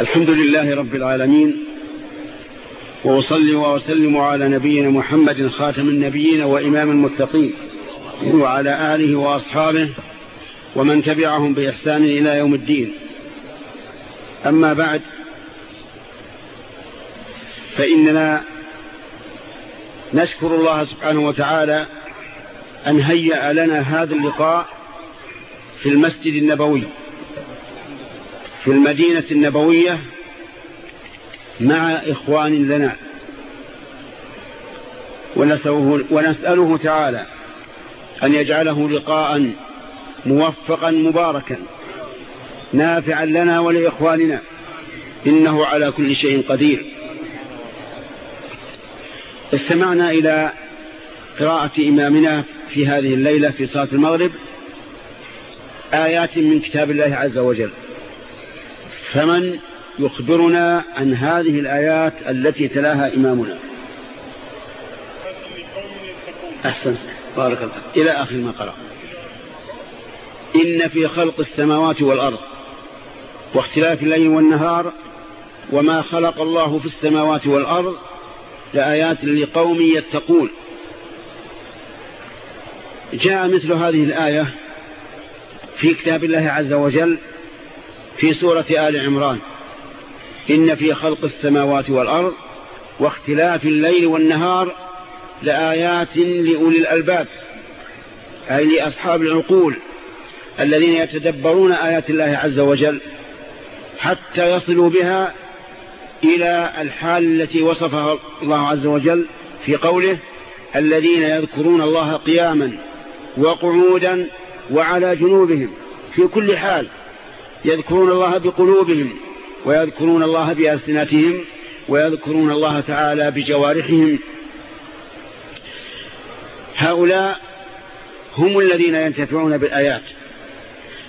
الحمد لله رب العالمين وأصلي وأسلم على نبينا محمد خاتم النبيين وإمام المتقين وعلى آله وأصحابه ومن تبعهم بإحسان إلى يوم الدين. أما بعد فإننا نشكر الله سبحانه وتعالى أن هيأ لنا هذا اللقاء في المسجد النبوي. في المدينة النبوية مع إخوان لنا. ونسأله, ونسأله تعالى أن يجعله لقاء موفقا مباركا نافعا لنا ولإخواننا إنه على كل شيء قدير. استمعنا إلى قراءة إمامنا في هذه الليلة في صلاة المغرب آيات من كتاب الله عز وجل. فمن يخبرنا عن هذه الآيات التي تلاها إمامنا. أحسن بارك الله إلى آخر ما قرأ. إن في خلق السماوات والأرض واختلاف الليل والنهار وما خلق الله في السماوات والأرض لآيات لقوم يتقون. جاء مثل هذه الآية في كتاب الله عز وجل في سورة آل عمران. إن في خلق السماوات والأرض واختلاف الليل والنهار لآيات لأولي الألباب أي لأصحاب العقول الذين يتدبرون آيات الله عز وجل حتى يصلوا بها إلى الحال التي وصفها الله عز وجل في قوله الذين يذكرون الله قياما وقعودا وعلى جنوبهم في كل حال. يذكرون الله بقلوبهم ويذكرون الله بألسنتهم ويذكرون الله تعالى بجوارحهم. هؤلاء هم الذين ينتفعون بالآيات.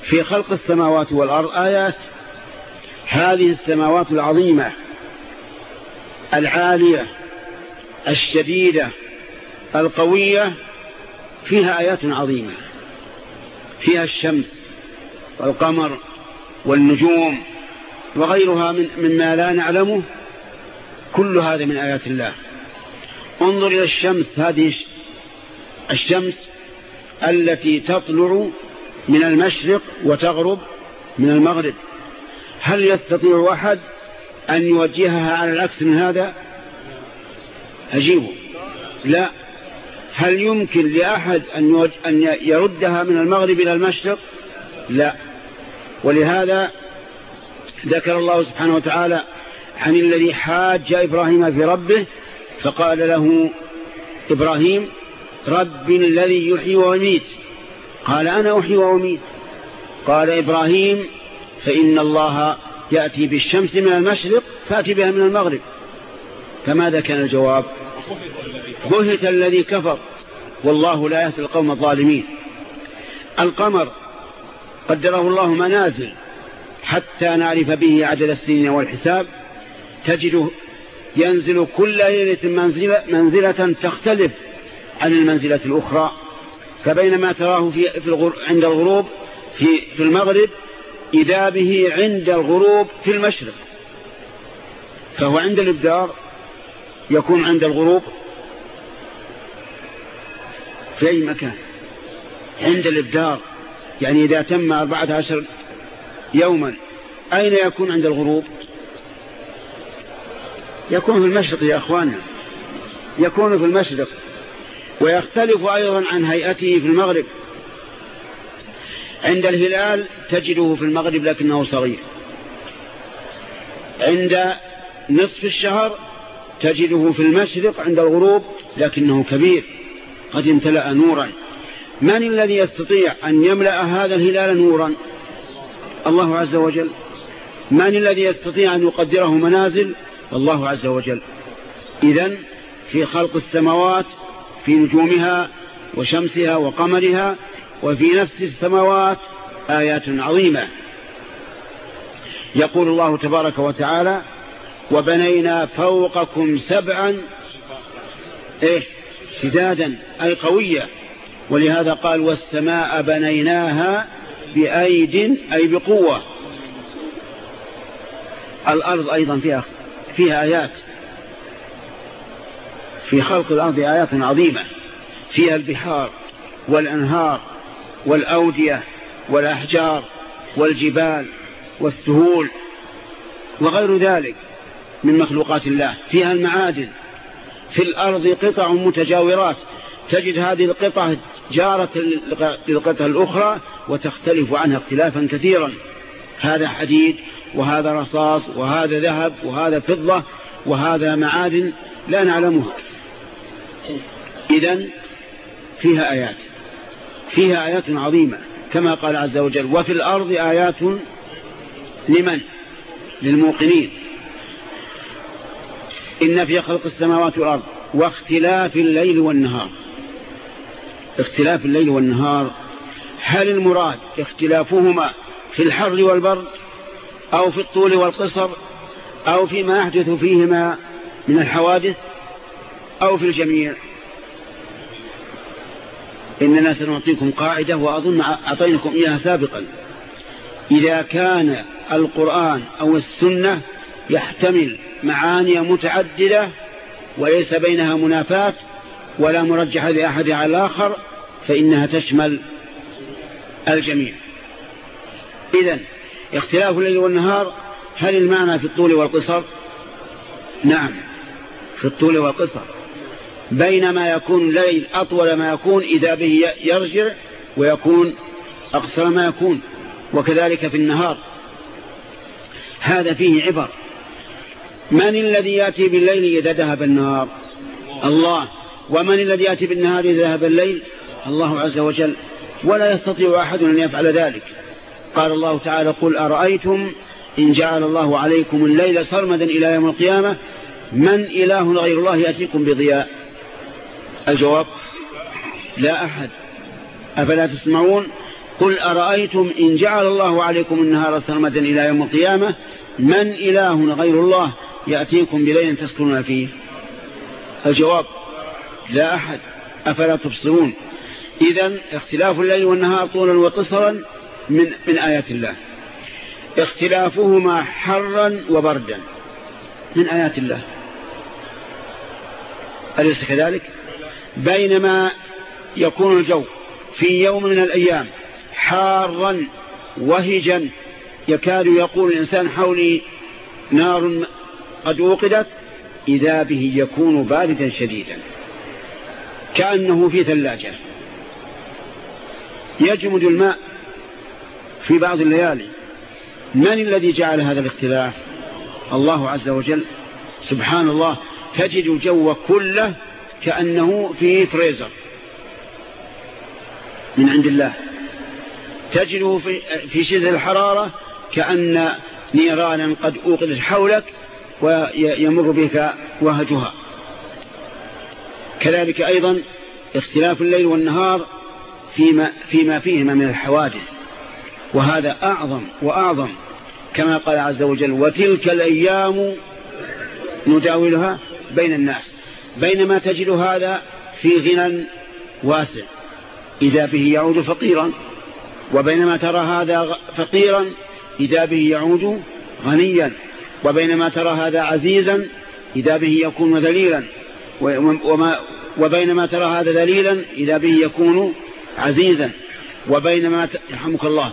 في خلق السماوات والأرض آيات. هذه السماوات العظيمة العالية الشديدة القوية فيها آيات عظيمة. فيها الشمس والقمر والنجوم وغيرها من مما لا نعلمه كل هذا من آيات الله. انظر إلى الشمس هذه الشمس التي تطلع من المشرق وتغرب من المغرب. هل يستطيع أحد أن يوجهها على العكس من هذا؟ أجيبه لا. هل يمكن لأحد أن يردها من المغرب إلى المشرق؟ لا. ولهذا ذكر الله سبحانه وتعالى عن الذي حاج إبراهيم في ربه فقال له إبراهيم رب الذي يحيي ويميت. قال أنا أحيي وأميت. قال إبراهيم فإن الله يأتي بالشمس من المشرق فأتي بها من المغرب. فماذا كان الجواب؟ بهت الذي كفر والله لا يهدي القوم الظالمين. القمر قدره الله منازل حتى نعرف به عدد السنين والحساب. تجده ينزل كل ليلة منزلة, منزلة تختلف عن المنزلة الأخرى. فبينما تراه في, في الغر عند الغروب في, في المغرب إذا به عند الغروب في المشرق. فهو عند الإبدار يكون عند الغروب في أي مكان. عند الإبدار. يعني إذا تم أربعة عشر يوما أين يكون عند الغروب؟ يكون في المشرق يا أخوانا يكون في المشرق ويختلف أيضا عن هيئته في المغرب. عند الهلال تجده في المغرب لكنه صغير. عند نصف الشهر تجده في المشرق عند الغروب لكنه كبير. قد امتلأ نورا. من الذي يستطيع أن يملأ هذا الهلال نورا؟ الله عز وجل. من الذي يستطيع أن يقدره منازل؟ الله عز وجل. إذا في خلق السماوات في نجومها وشمسها وقمرها وفي نفس السماوات آيات عظيمة. يقول الله تبارك وتعالى وبنينا فوقكم سبعا إيه شدادا أي قوية. ولهذا قال والسماء بنيناها بأيد أي بقوة. الأرض أيضا فيها, فيها آيات. في خلق الأرض آيات عظيمة. فيها البحار والأنهار والأودية والأحجار والجبال والسهول وغير ذلك من مخلوقات الله. فيها المعادن في الأرض قطع متجاورات. تجد هذه القطع جارة للقطع الأخرى وتختلف عنها اختلافا كثيرا. هذا حديد وهذا رصاص وهذا ذهب وهذا فضة وهذا معادن لا نعلمها. إذا فيها آيات. فيها آيات عظيمة. كما قال عز وجل وفي الأرض آيات لمن؟ للموقنين. إن في خلق السماوات والأرض واختلاف الليل والنهار. اختلاف الليل والنهار هل المراد اختلافهما في الحر والبرد أو في الطول والقصر أو فيما يحدث فيهما من الحوادث أو في الجميع؟ إننا سنعطيكم قاعدة وأظن أعطينكم إياها سابقا. إذا كان القرآن أو السنة يحتمل معاني متعددة وليس بينها منافات ولا مرجح لأحد على الآخر فإنها تشمل الجميع. إذن اختلاف الليل والنهار هل المعنى في الطول والقصر؟ نعم في الطول والقصر. بينما يكون الليل أطول ما يكون إذا به يرجع ويكون أقصر ما يكون وكذلك في النهار. هذا فيه عبر. من الذي يأتي بالليل إذا ذهب النهار؟ الله. ومن الذي يأتي بالنهار إذا ذهب الليل؟ الله عز وجل. ولا يستطيع أحد أن يفعل ذلك. قال الله تعالى قل أرأيتم إن جعل الله عليكم الليل سرمدا إلى يوم القيامة؟ من إله غير الله يأتيكم بضياء؟ الجواب لا أحد. أفلا تسمعون؟ قل أرأيتم إن جعل الله عليكم النهار سرمدا إلى يوم القيامة؟ من إله غير الله يأتيكم بليل تسكنون فيه؟ الجواب لا أحد. أفلا تبصرون؟ إذا اختلاف الليل والنهار طولا وقصرا من, من آيات الله. اختلافهما حرا وبردا من آيات الله. أليس كذلك؟ بينما يكون الجو في يوم من الأيام حارا وهجا يكاد يقول الإنسان حولي نار قد أوقدت إذا به يكون باردا شديدا. كأنه في ثلاجة. يجمد الماء في بعض الليالي. من الذي جعل هذا الاختلاف؟ الله عز وجل. سبحان الله تجد الجو كله كأنه في فريزر. من عند الله. تجده في شدة الحرارة كأن نيرانا قد أوقدت حولك ويمر بك وهجها. كذلك أيضا اختلاف الليل والنهار فيما, فيما فيهما من الحوادث. وهذا أعظم وأعظم كما قال عز وجل وتلك الأيام نداولها بين الناس بينما تجد هذا في غنى واسع إذا به يعود فقيرا وبينما ترى هذا فقيرا إذا به يعود غنيا وبينما ترى هذا عزيزا إذا به يكون ذليلا. وما وبينما ترى هذا ذليلا إذا به يكون عزيزا. وبينما يرحمك الله.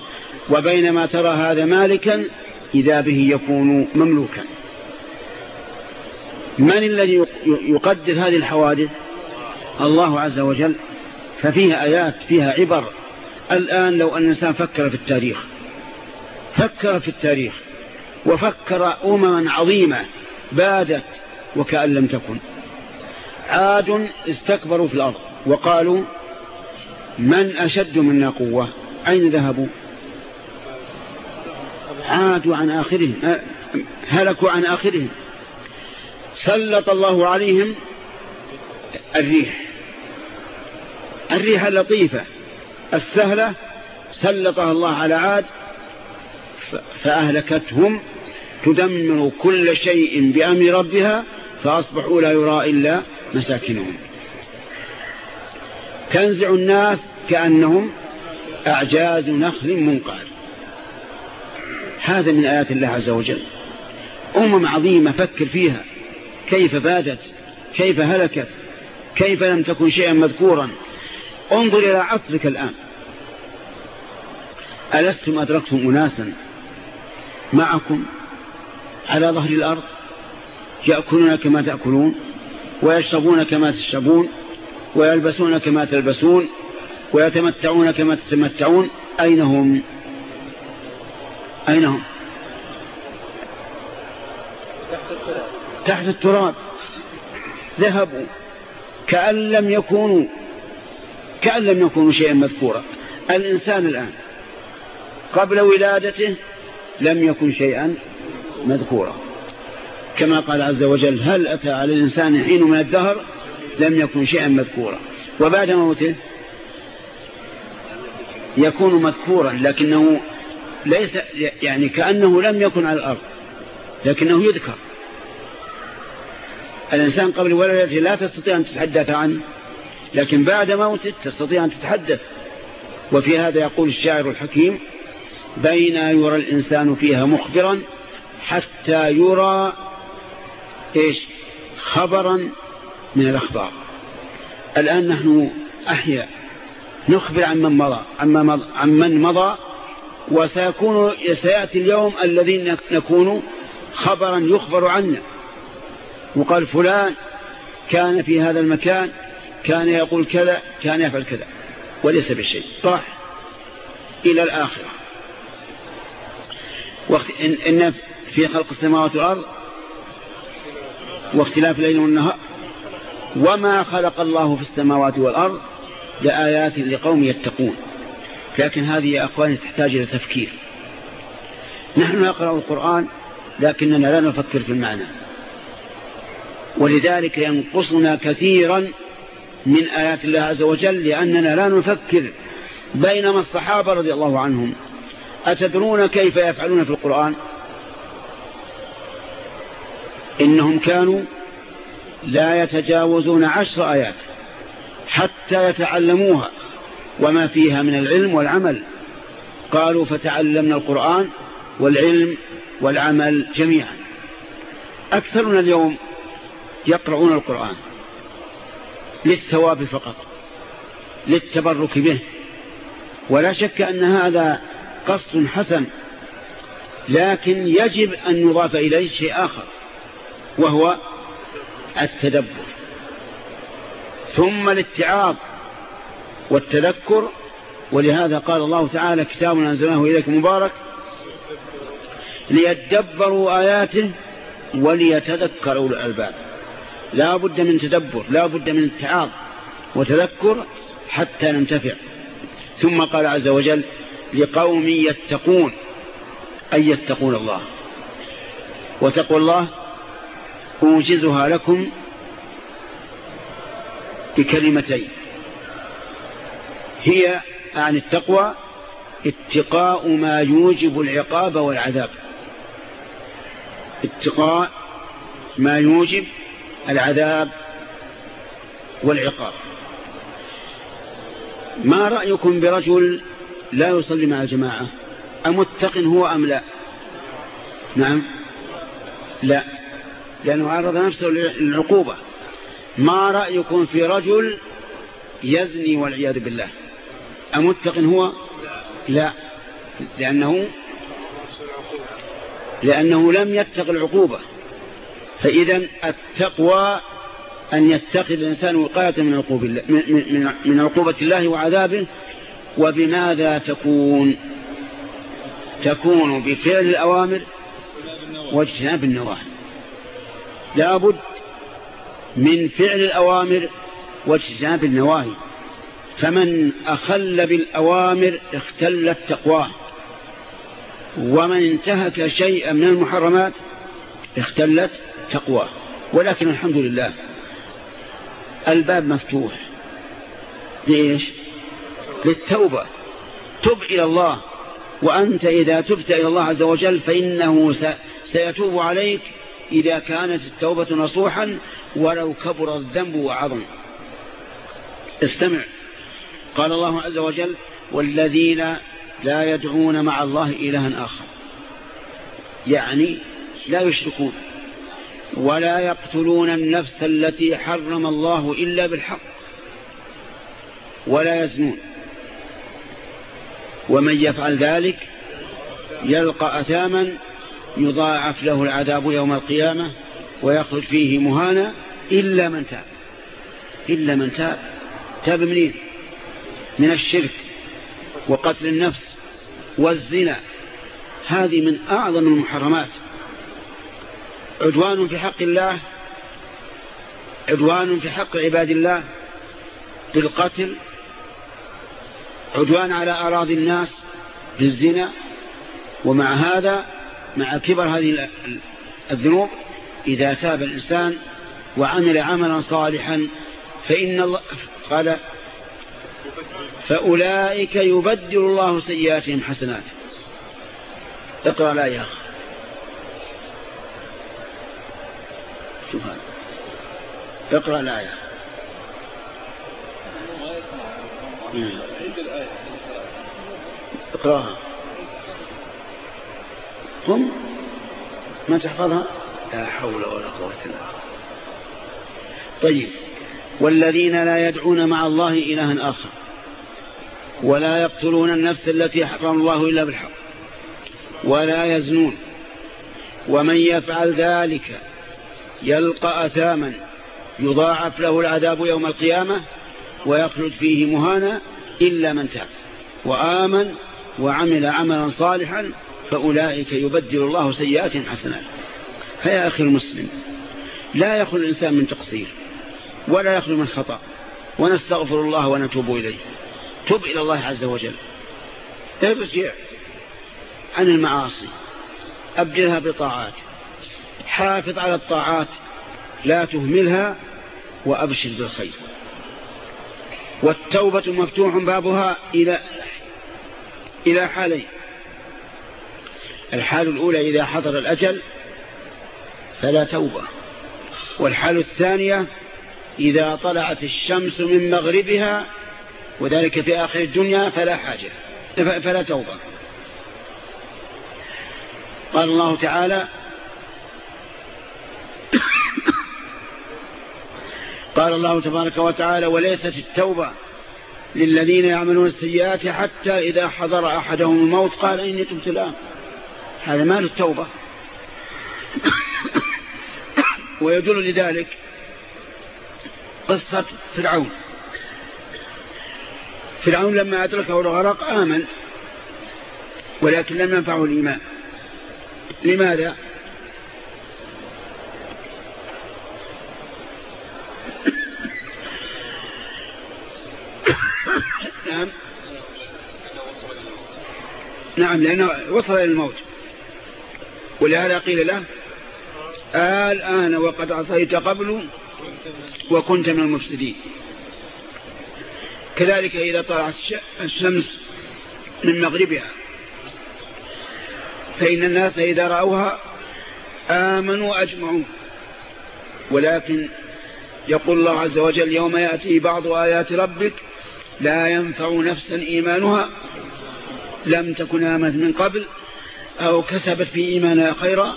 وبينما ترى هذا مالكا إذا به يكون مملوكا. من الذي يقدر هذه الحوادث؟ الله عز وجل. ففيها آيات فيها عبر. الآن لو أن الإنسان فكر في التاريخ. فكر في التاريخ. وفكر أمما عظيمة. بادت وكأن لم تكن. عاد استكبروا في الأرض وقالوا من أشد منا قوة؟ أين ذهبوا؟ عادوا عن آخرهم هلكوا عن آخرهم. سلط الله عليهم الريح. الريح اللطيفة السهلة سلطها الله على عاد فأهلكتهم. تدمر كل شيء بأمر ربها فأصبحوا لا يرى إلا مساكنهم. تنزع الناس كأنهم أعجاز نخل منقعر. هذا من آيات الله عز وجل. أمم عظيمة فكر فيها. كيف بادت؟ كيف هلكت؟ كيف لم تكن شيئا مذكورا؟ انظر إلى عصرك الآن. ألستم أدركتم أناسا معكم على ظهر الأرض؟ يأكلون كما تأكلون؟ ويشربون كما تشربون ويلبسون كما تلبسون ويتمتعون كما تتمتعون. أين هم؟ أين هم؟ تحت التراب. ذهبوا. كأن لم يكونوا كأن لم يكونوا شيئا مذكورا. الإنسان الآن قبل ولادته لم يكن شيئا مذكورا. كما قال عز وجل هل أتى على الإنسان حين من الدهر؟ لم يكن شيئا مذكورا. وبعد موته يكون مذكورا لكنه ليس يعني كأنه لم يكن على الأرض لكنه يذكر. الإنسان قبل ولدته لا تستطيع أن تتحدث عنه لكن بعد موته تستطيع أن تتحدث. وفي هذا يقول الشاعر الحكيم بين يرى الإنسان فيها مخبرا حتى يرى إيش؟ خبرا من الأخبار. الآن نحن أحياء. نخبر عن من مضى عن من مضى وسيكون سيأتي اليوم الذين نكون خبرا يخبر عنا. وقال فلان كان في هذا المكان كان يقول كذا كان يفعل كذا وليس بشيء. راح إلى الآخرة. إن في خلق السماوات والأرض واختلاف الليل والنهار. وما خلق الله في السماوات والأرض لآيات لقوم يتقون. لكن هذه يا أخواني تحتاج إلى تفكير. نحن نقرأ القرآن لكننا لا نفكر في المعنى. ولذلك ينقصنا كثيرا من آيات الله عز وجل لأننا لا نفكر بينما الصحابة رضي الله عنهم. أتدرون كيف يفعلون في القرآن؟ إنهم كانوا لا يتجاوزون عشر آيات حتى يتعلموها وما فيها من العلم والعمل. قالوا فتعلمنا القرآن والعلم والعمل جميعا. أكثرنا اليوم يقرؤون القرآن للثواب فقط للتبرك به. ولا شك أن هذا قصد حسن لكن يجب أن يضاف إليه شيء آخر. وهو التدبر. ثم الاتعاظ والتذكر ولهذا قال الله تعالى كتاب أنزلناه إليك مبارك ليتدبروا آياته وليتذكروا الألباب. لا بد من تدبر لا بد من اتعاظ وتذكر حتى ننتفع. ثم قال عز وجل لقوم يتقون أي يتقون الله. وتقوى الله أوجزها لكم بكلمتين. هي عن التقوى اتقاء ما يوجب العقاب والعذاب. اتقاء ما يوجب العذاب والعقاب. ما رأيكم برجل لا يصلي مع الجماعة؟ أمتق هو أم لا؟ نعم. لا. لأنه عرض نفسه للعقوبة. ما رأيكم في رجل يزني والعياذ بالله؟ أمتق هو؟ لا. لأنه لأنه لم يتق العقوبة. فإذا التقوى أن يتخذ الإنسان وقاية من عقوبة الله من, من عقوبة الله وعذابه. وبماذا تكون؟ تكون بفعل الأوامر واجتناب النواهي لابد من فعل الأوامر واجتناب النواهي. فمن أخل بالأوامر اختلت تقواه ومن انتهك شيئا من المحرمات اختلت تقواه ولكن الحمد لله الباب مفتوح. ليش؟ للتوبة. تب إلى الله. وأنت إذا تبت إلى الله عز وجل فإنه سيتوب عليك. إذا كانت التوبة نصوحا ولو كبر الذنب وعظم. استمع. قال الله عز وجل والذين لا يدعون مع الله إلها آخر. يعني لا يشركون. ولا يقتلون النفس التي حرم الله إلا بالحق. ولا يزنون. ومن يفعل ذلك يلقى أثاما يضاعف له العذاب يوم القيامة ويخرج فيه مهانا إلا من تاب. إلا من تاب. تاب منين؟ من الشرك وقتل النفس والزنا. هذه من أعظم المحرمات. عدوان في حق الله عدوان في حق عباد الله بالقتل عدوان على أراضي الناس بالزنا. ومع هذا مع كبر هذه الذنوب إذا تاب الإنسان وعمل عملا صالحا فإن الله قال فأولئك يبدل الله سيئاتهم حسنات. اقرأ لا يا أخي شوف هذا اقرأ الآية. اقرأها. قم ما تحفظها؟ لا حول ولا قوة إلا طيب. والذين لا يدعون مع الله إلها آخر ولا يقتلون النفس التي حرم الله إلا بالحق ولا يزنون ومن يفعل ذلك يلقى أثاما يضاعف له العذاب يوم القيامة ويخلد فيه مهانا إلا من تاب وآمن وعمل عملا صالحا فأولئك يبدل الله سيئاتهم حسنات. فيا أخي المسلم لا يخلو الإنسان من تقصير ولا يخلو من خطأ ونستغفر الله ونتوب إليه. تب إلى الله عز وجل. ارجع عن المعاصي. أبدلها بطاعات. حافظ على الطاعات. لا تهملها وأبشر بالخير. والتوبة مفتوح بابها إلى إلى حالين. الحال الأولى إذا حضر الأجل فلا توبة. والحال الثانية إذا طلعت الشمس من مغربها وذلك في آخر الدنيا فلا حاجة فلا توبة. قال الله تعالى قال الله تبارك وتعالى وليست التوبة للذين يعملون السيئات حتى إذا حضر أحدهم الموت. قال إني تبت الآن. هذا مال التوبة. ويدل لذلك قصة فرعون. فرعون لما أدركه الغرق آمن ولكن لم ينفعه الإيمان. لماذا؟ نعم. نعم لأنه وصل إلى الموت. ولهذا قيل له الآن وقد عصيت قبل وكنت من المفسدين. كذلك إذا طلعت الشمس من مغربها فإن الناس إذا رأوها آمنوا أجمعوا ولكن يقول الله عز وجل يوم يأتي بعض آيات ربك لا ينفع نفسا إيمانها لم تكن آمنت من قبل. أو كسبت في إيمانها خيرا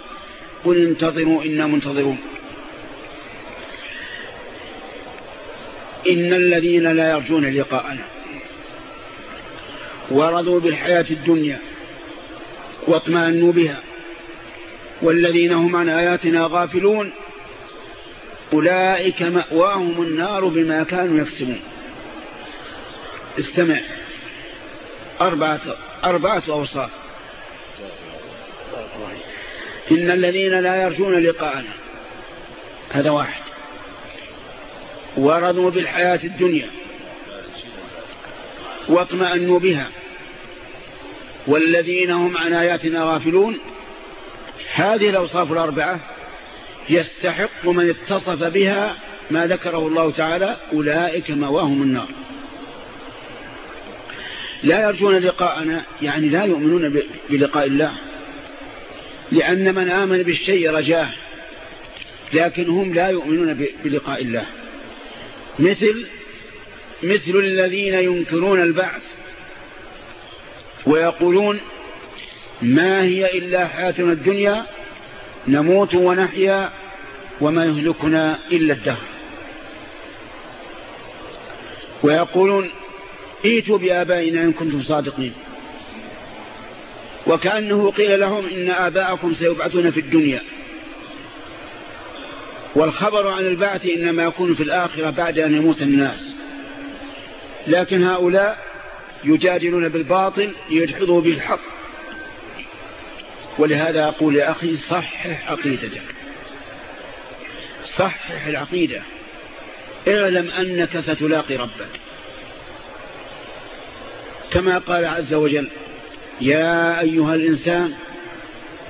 قل انتظروا إنا منتظرون. إن الذين لا يرجون لقاءنا ورضوا بالحياة الدنيا واطمأنوا بها والذين هم عن آياتنا غافلون أولئك مأواهم النار بما كانوا يكسبون. استمع. أربعة, أربعة أوصاف. إن الذين لا يرجون لقاءنا هذا واحد. ورضوا بالحياة الدنيا واطمأنوا بها. والذين هم عن آياتنا غافلون هذه الأوصاف الأربعة يستحق من اتصف بها ما ذكره الله تعالى أولئك مواهم النار. لا يرجون لقاءنا يعني لا يؤمنون بلقاء الله. لأن من آمن بالشيء رجاه لكن هم لا يؤمنون بلقاء الله. مثل مثل الذين ينكرون البعث ويقولون ما هي إلا حياتنا الدنيا نموت ونحيا وما يهلكنا إلا الدهر. ويقولون إيتوا بآبائنا إن كنتم صادقين. وكأنه قيل لهم إن آباءكم سيبعثون في الدنيا. والخبر عن البعث إنما يكون في الآخرة بعد أن يموت الناس. لكن هؤلاء يجادلون بالباطل ليدحضوا به الحق. ولهذا أقول يا أخي صحح عقيدتك. صحح العقيدة. اعلم أنك ستلاقي ربك. كما قال عز وجل يا أيها الإنسان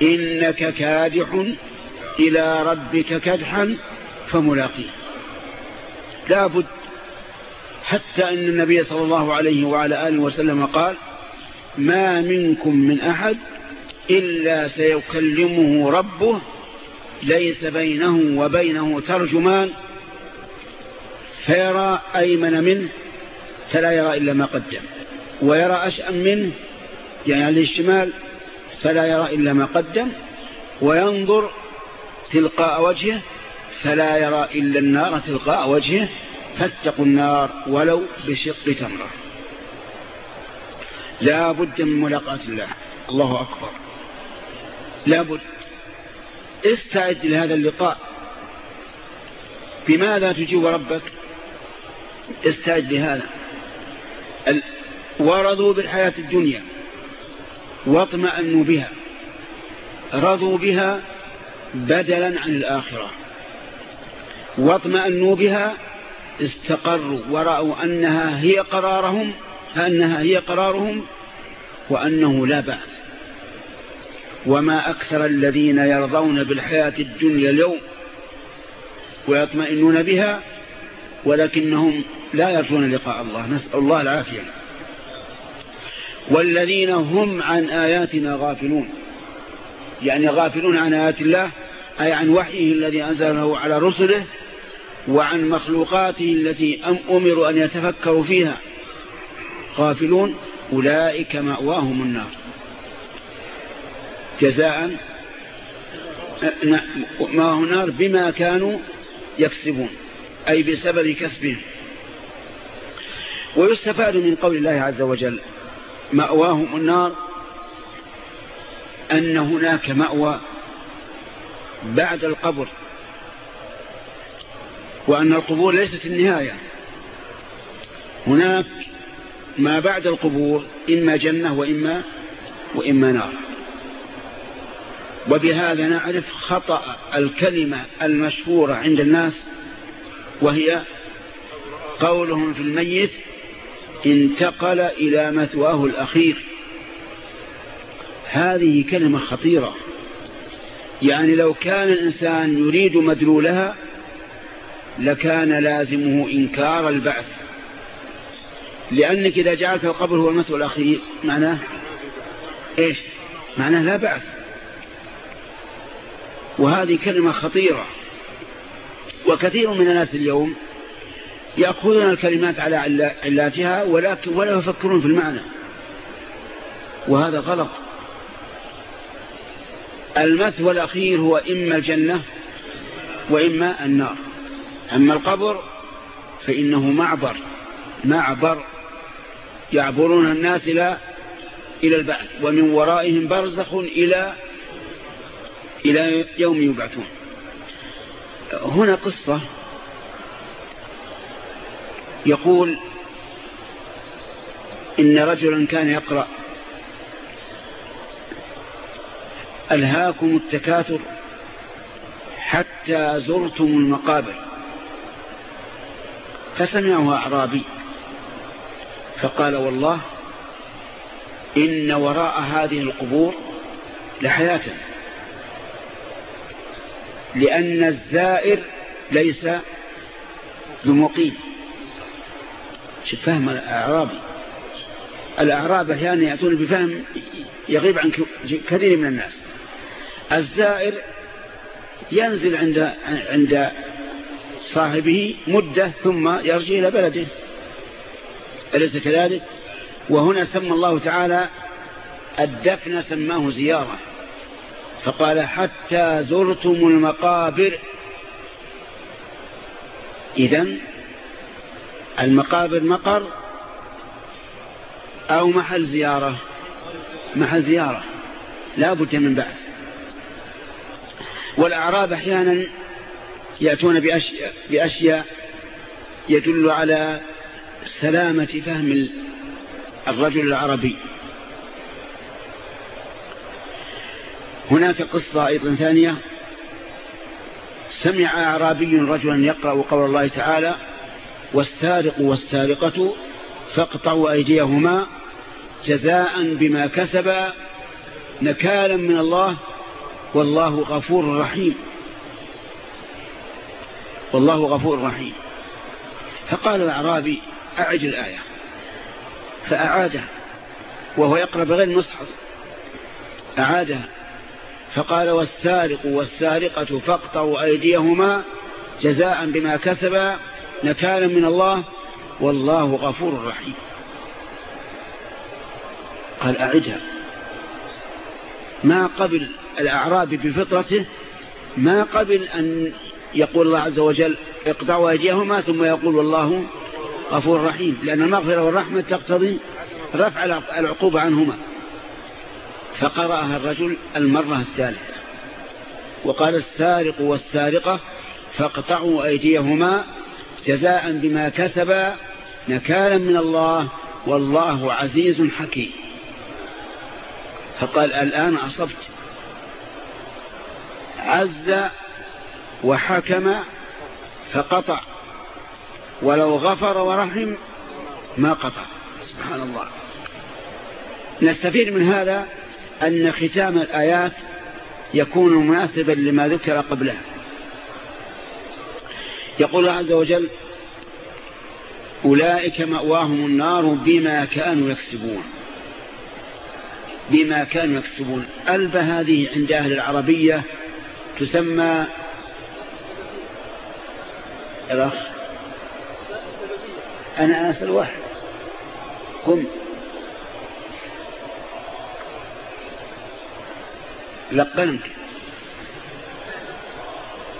إنك كادح إلى ربك كدحا فملاقيه. لابد حتى أن النبي صلى الله عليه وعلى آله وسلم قال ما منكم من أحد إلا سيكلمه ربه ليس بينه وبينه ترجمان فيرى أيمن منه فلا يرى إلا ما قدم ويرى أشأم منه يعني على الشمال فلا يرى إلا ما قدم وينظر تلقاء وجهه فلا يرى إلا النار تلقاء وجهه فاتقوا النار ولو بشق تمرة. لا بد من ملاقاة الله. الله أكبر. لا بد. استعد لهذا اللقاء. بماذا تجيب ربك؟ استعد لهذا. ورضوا بالحياة الدنيا. واطمأنوا بها رضوا بها بدلا عن الآخرة. واطمأنوا بها استقروا ورأوا أنها هي قرارهم أنها هي قرارهم وأنه لا بأس وما أكثر الذين يرضون بالحياة الدنيا اليوم ويطمئنون بها ولكنهم لا يرجون لقاء الله. نسأل الله العافية. والذين هم عن آياتنا غافلون. يعني غافلون عن آيات الله أي عن وحيه الذي أنزله على رسله وعن مخلوقاته التي أمروا أن يتفكروا فيها. غافلون أولئك مأواهم النار. جزاء مأواهم النار بما كانوا يكسبون أي بسبب كسبهم. ويستفاد من قول الله عز وجل مأواهم النار أن هناك مأوى بعد القبر وأن القبور ليست النهاية. هناك ما بعد القبور إما جنة وإما, وإما نار. وبهذا نعرف خطأ الكلمة المشهورة عند الناس وهي قولهم في الميت انتقل إلى مثواه الأخير. هذه كلمة خطيرة. يعني لو كان الإنسان يريد مدلولها لكان لازمه إنكار البعث. لأنك إذا جعلت القبر هو المثوى الأخير معناه إيش؟ معناه لا بعث وهذه كلمة خطيرة. وكثير من الناس اليوم يأخذون الكلمات على علاتها ولكن ولا يفكرون في المعنى. وهذا غلط. المثوى الأخير هو إما الجنة وإما النار. أما القبر فإنه معبر معبر. يعبرون الناس إلى إلى البعث ومن ورائهم برزخ إلى إلى يوم يبعثون. هنا قصة يقول إن رجلا كان يقرأ ألهاكم التكاثر حتى زرتم المقابر فسمعه أعرابي فقال والله إن وراء هذه القبور لحياة لأن الزائر ليس بمقيم فهم الأعرابي الأعراب أحيانا يأتون بفهم يغيب عن كثير من الناس. الزائر ينزل عند عند صاحبه مدة ثم يرجع إلى بلده. أليس كذلك؟ وهنا سمى الله تعالى الدفن سماه زيارة. فقال حتى زرتم المقابر. إذن المقابر مقر أو محل زيارة. محل زيارة. لا بد من بعث. والأعراب أحيانا يأتون بأشياء, بأشياء يدل على سلامة فهم الرجل العربي. هناك قصة أيضا ثانية. سمع أعرابي رجلا يقرأ قول الله تعالى والسارق والسارقة فاقطعوا أيديهما جزاء بما كسبا نكالا من الله والله غفور رحيم. والله غفور رحيم. فقال الأعرابي أعج الآية. فأعادها وهو يقرأ بغير المصحف أعادها فقال والسارق والسارقة فاقطعوا أيديهما جزاء بما كسبا نكالا من الله والله غفور رحيم. قال أعدها. ما قبل الأعراب بفطرته ما قبل أن يقول الله عز وجل اقطعوا أيديهما ثم يقول والله غفور رحيم لأن المغفرة والرحمة تقتضي رفع العقوبة عنهما. فقرأها الرجل المرة الثالثة. وقال السارق والسارقة فاقطعوا أيديهما جزاء بما كسبا نكالا من الله والله عزيز حكيم. فقال الآن أصبت. عز وحكم فقطع. ولو غفر ورحم ما قطع. سبحان الله. نستفيد من هذا أن ختام الآيات يكون مناسبا لما ذكر قبلها. يقول الله عز وجل أولئك مأواهم النار بما كانوا يكسبون. بما كانوا يكسبون. ألب هذه عند أهل العربية تسمى الأخ. أنا أسأل واحد قم لقنك.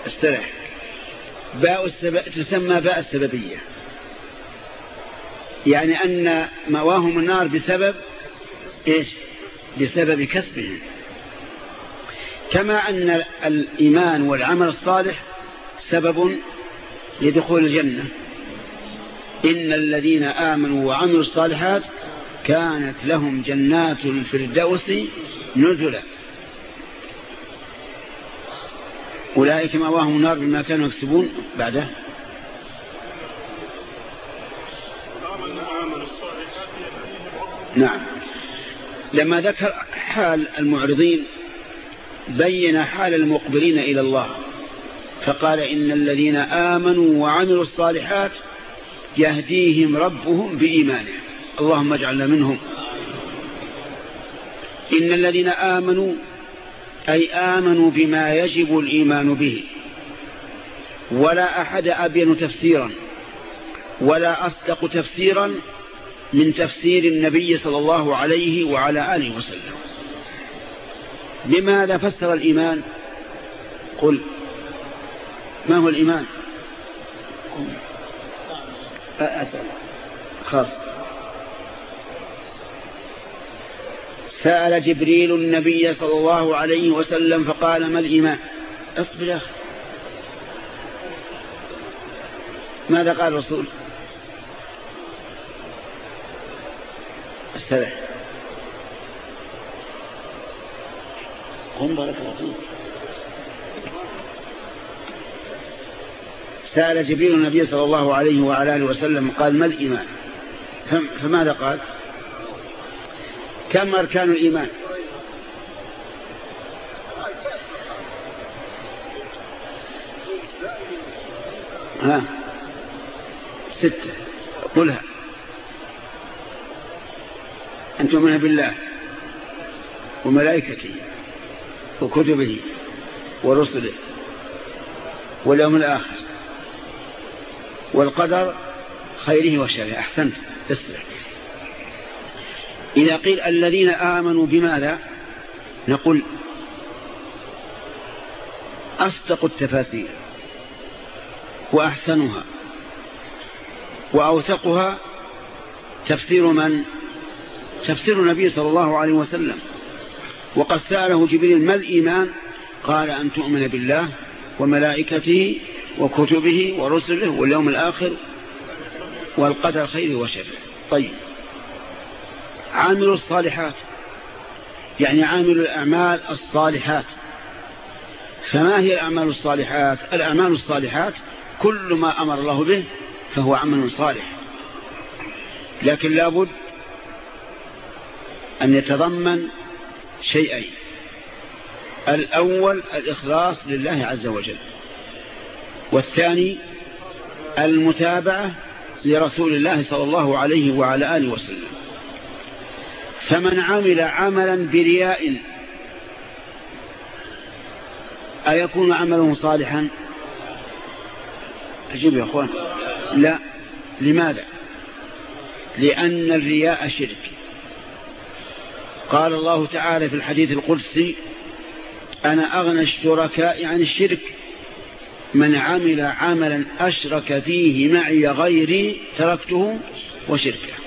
استرح. باء السبب تسمى باء السببية. يعني أن مواهم النار بسبب إيش؟ بسبب كسبهم. كما أن الإيمان والعمل الصالح سبب لدخول الجنة. إن الذين آمنوا وعملوا الصالحات كانت لهم جنات الفردوس نزلا. أولئك مأواهم النار بما كانوا يكسبون بعده. نعم. لما ذكر حال المعرضين بين حال المقبلين إلى الله فقال إن الذين آمنوا وعملوا الصالحات يهديهم ربهم بإيمانه. اللهم اجعلنا منهم. إن الذين آمنوا أي آمنوا بما يجب الإيمان به. ولا أحد أبين تفسيرا ولا أصدق تفسيرا من تفسير النبي صلى الله عليه وعلى آله وسلم. لماذا فسر الإيمان؟ قل ما هو الإيمان؟ أسأل. خاص. سأل جبريل النبي صلى الله عليه وسلم فقال ما الإيمان؟ اصبر أخي. ماذا قال الرسول؟ استرح. قم بارك الله فيك. سأل جبريل النبي صلى الله عليه وعلى آله وسلم قال ما الإيمان؟ فماذا قال؟ كم أركان الإيمان؟ ها؟ ستة. قلها. أن تؤمن بالله وملائكته وكتبه ورسله واليوم الآخر. والقدر خيره وشره. أحسنت. تسرع إذا قيل الذين آمنوا بماذا؟ نقول أصدق التفاسير وأحسنها وأوثقها تفسير من؟ تفسير النبي صلى الله عليه وسلم. وقد سأله جبريل ما الإيمان؟ قال أن تؤمن بالله وملائكته وكتبه ورسله واليوم الآخر والقدر خير وشر طيب. عامل الصالحات. يعني عامل الأعمال الصالحات. فما هي الأعمال الصالحات؟ الأعمال الصالحات كل ما أمر الله به فهو عمل صالح. لكن لابد أن يتضمن شيئين. الأول الإخلاص لله عز وجل. والثاني المتابعة لرسول الله صلى الله عليه وعلى آله وسلم. فمن عمل عملا برياء أيكون عمله صالحا؟ أجيب يا أخوان. لا. لماذا؟ لأن الرياء شرك. قال الله تعالى في الحديث القدسي أنا أغنى الشركاء عن الشرك. من عمل عملا أشرك فيه معي غيري تركته وشركه.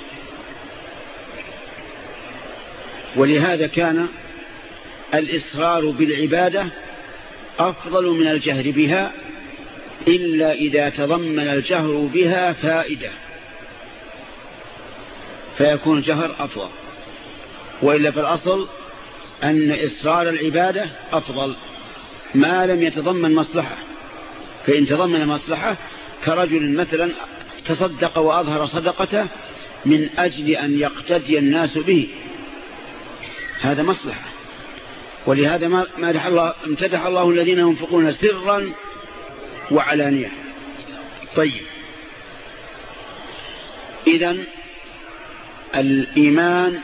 ولهذا كان الإصرار بالعبادة أفضل من الجهر بها إلا إذا تضمن الجهر بها فائدة فيكون الجهر أفضل. وإلا في الأصل أن إصرار العبادة أفضل ما لم يتضمن مصلحة. فإن تضمن مصلحة كرجل مثلا تصدق وأظهر صدقته من أجل أن يقتدي الناس به. هذا مصلحة. ولهذا ما الله امتدح الله الذين ينفقون سرا وعلانية. طيب. إذا الإيمان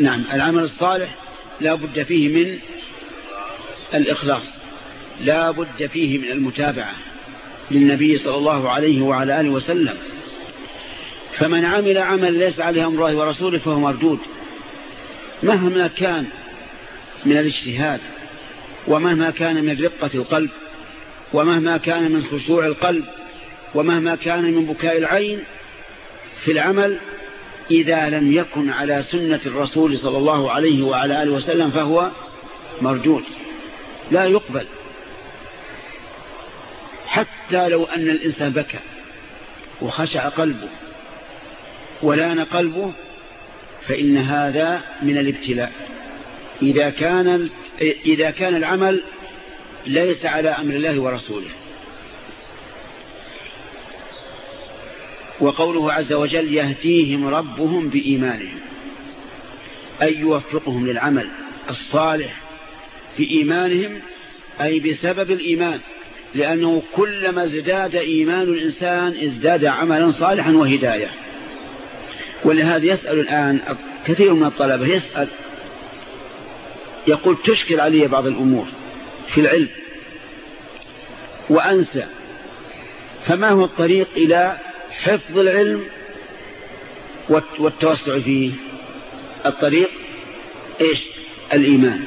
نعم العمل الصالح لا بد فيه من الإخلاص. لا بد فيه من المتابعة للنبي صلى الله عليه وعلى آله وسلم. فمن عمل عمل ليس عليه أمر الله ورسوله فهو مردود. مهما كان من الاجتهاد ومهما كان من رقة القلب ومهما كان من خشوع القلب ومهما كان من بكاء العين في العمل إذا لم يكن على سنة الرسول صلى الله عليه وعلى آله وسلم فهو مردود لا يقبل. حتى لو أن الإنسان بكى وخشع قلبه ولان قلبه فإن هذا من الابتلاء. إذا كان, إذا كان العمل ليس على أمر الله ورسوله. وقوله عز وجل يهديهم ربهم بإيمانهم أي يوفقهم للعمل الصالح في إيمانهم أي بسبب الإيمان. لأنه كلما ازداد إيمان الإنسان ازداد عملا صالحا وهداية. ولهذا يسأل الآن كثير من الطلبة يسأل يقول تشكل علي بعض الأمور في العلم وأنسى. فما هو الطريق إلى حفظ العلم والتوسع فيه الطريق؟ إيش؟ الإيمان.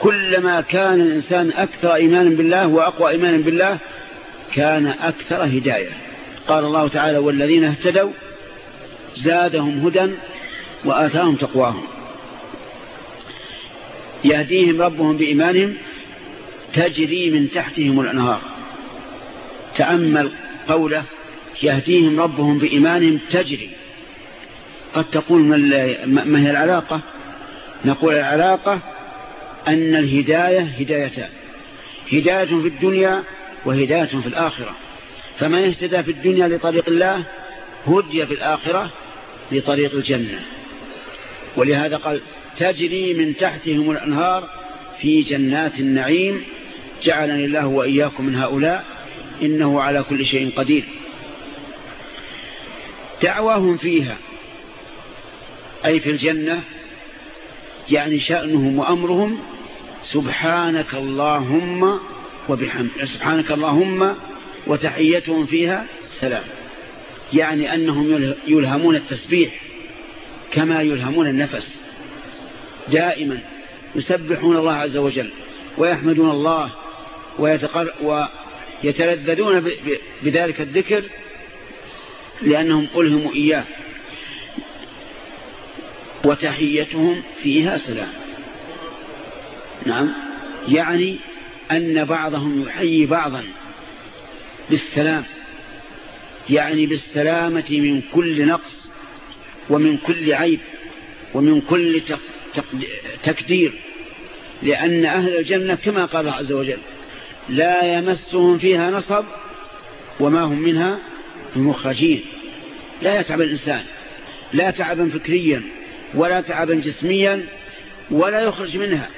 كلما كان الإنسان أكثر إيمانا بالله وأقوى إيمانا بالله كان أكثر هداية. قال الله تعالى والذين اهتدوا زادهم هدى وآتاهم تقواهم. يهديهم ربهم بإيمانهم تجري من تحتهم الأنهار. تأمل قوله يهديهم ربهم بإيمانهم تجري. قد تقول ما هي العلاقة؟ نقول العلاقة أن الهداية هدايتان. هداية في الدنيا وهداية في الآخرة. فمن اهتدى في الدنيا لطريق الله هدي في الآخرة لطريق الجنة. ولهذا قال تجري من تحتهم الأنهار في جنات النعيم. جعلني الله وإياكم من هؤلاء إنه على كل شيء قدير. دعواهم فيها أي في الجنة يعني شأنهم وأمرهم سبحانك اللهم وبحمد سبحانك اللهم وتحيتهم فيها سلام. يعني أنهم يلهمون التسبيح كما يلهمون النفس. دائما يسبحون الله عز وجل ويحمدون الله ويتقر ويتلذذون بذلك الذكر لأنهم ألهموا إياه وتحيتهم فيها سلام. نعم. يعني أن بعضهم يحيي بعضا بالسلام. يعني بالسلامة من كل نقص ومن كل عيب ومن كل تكدير لأن أهل الجنة كما قال عز وجل لا يمسهم فيها نصب وما هم منها مخرجين. لا يتعب الإنسان لا تعبا فكريا ولا تعبا جسميا ولا يخرج منها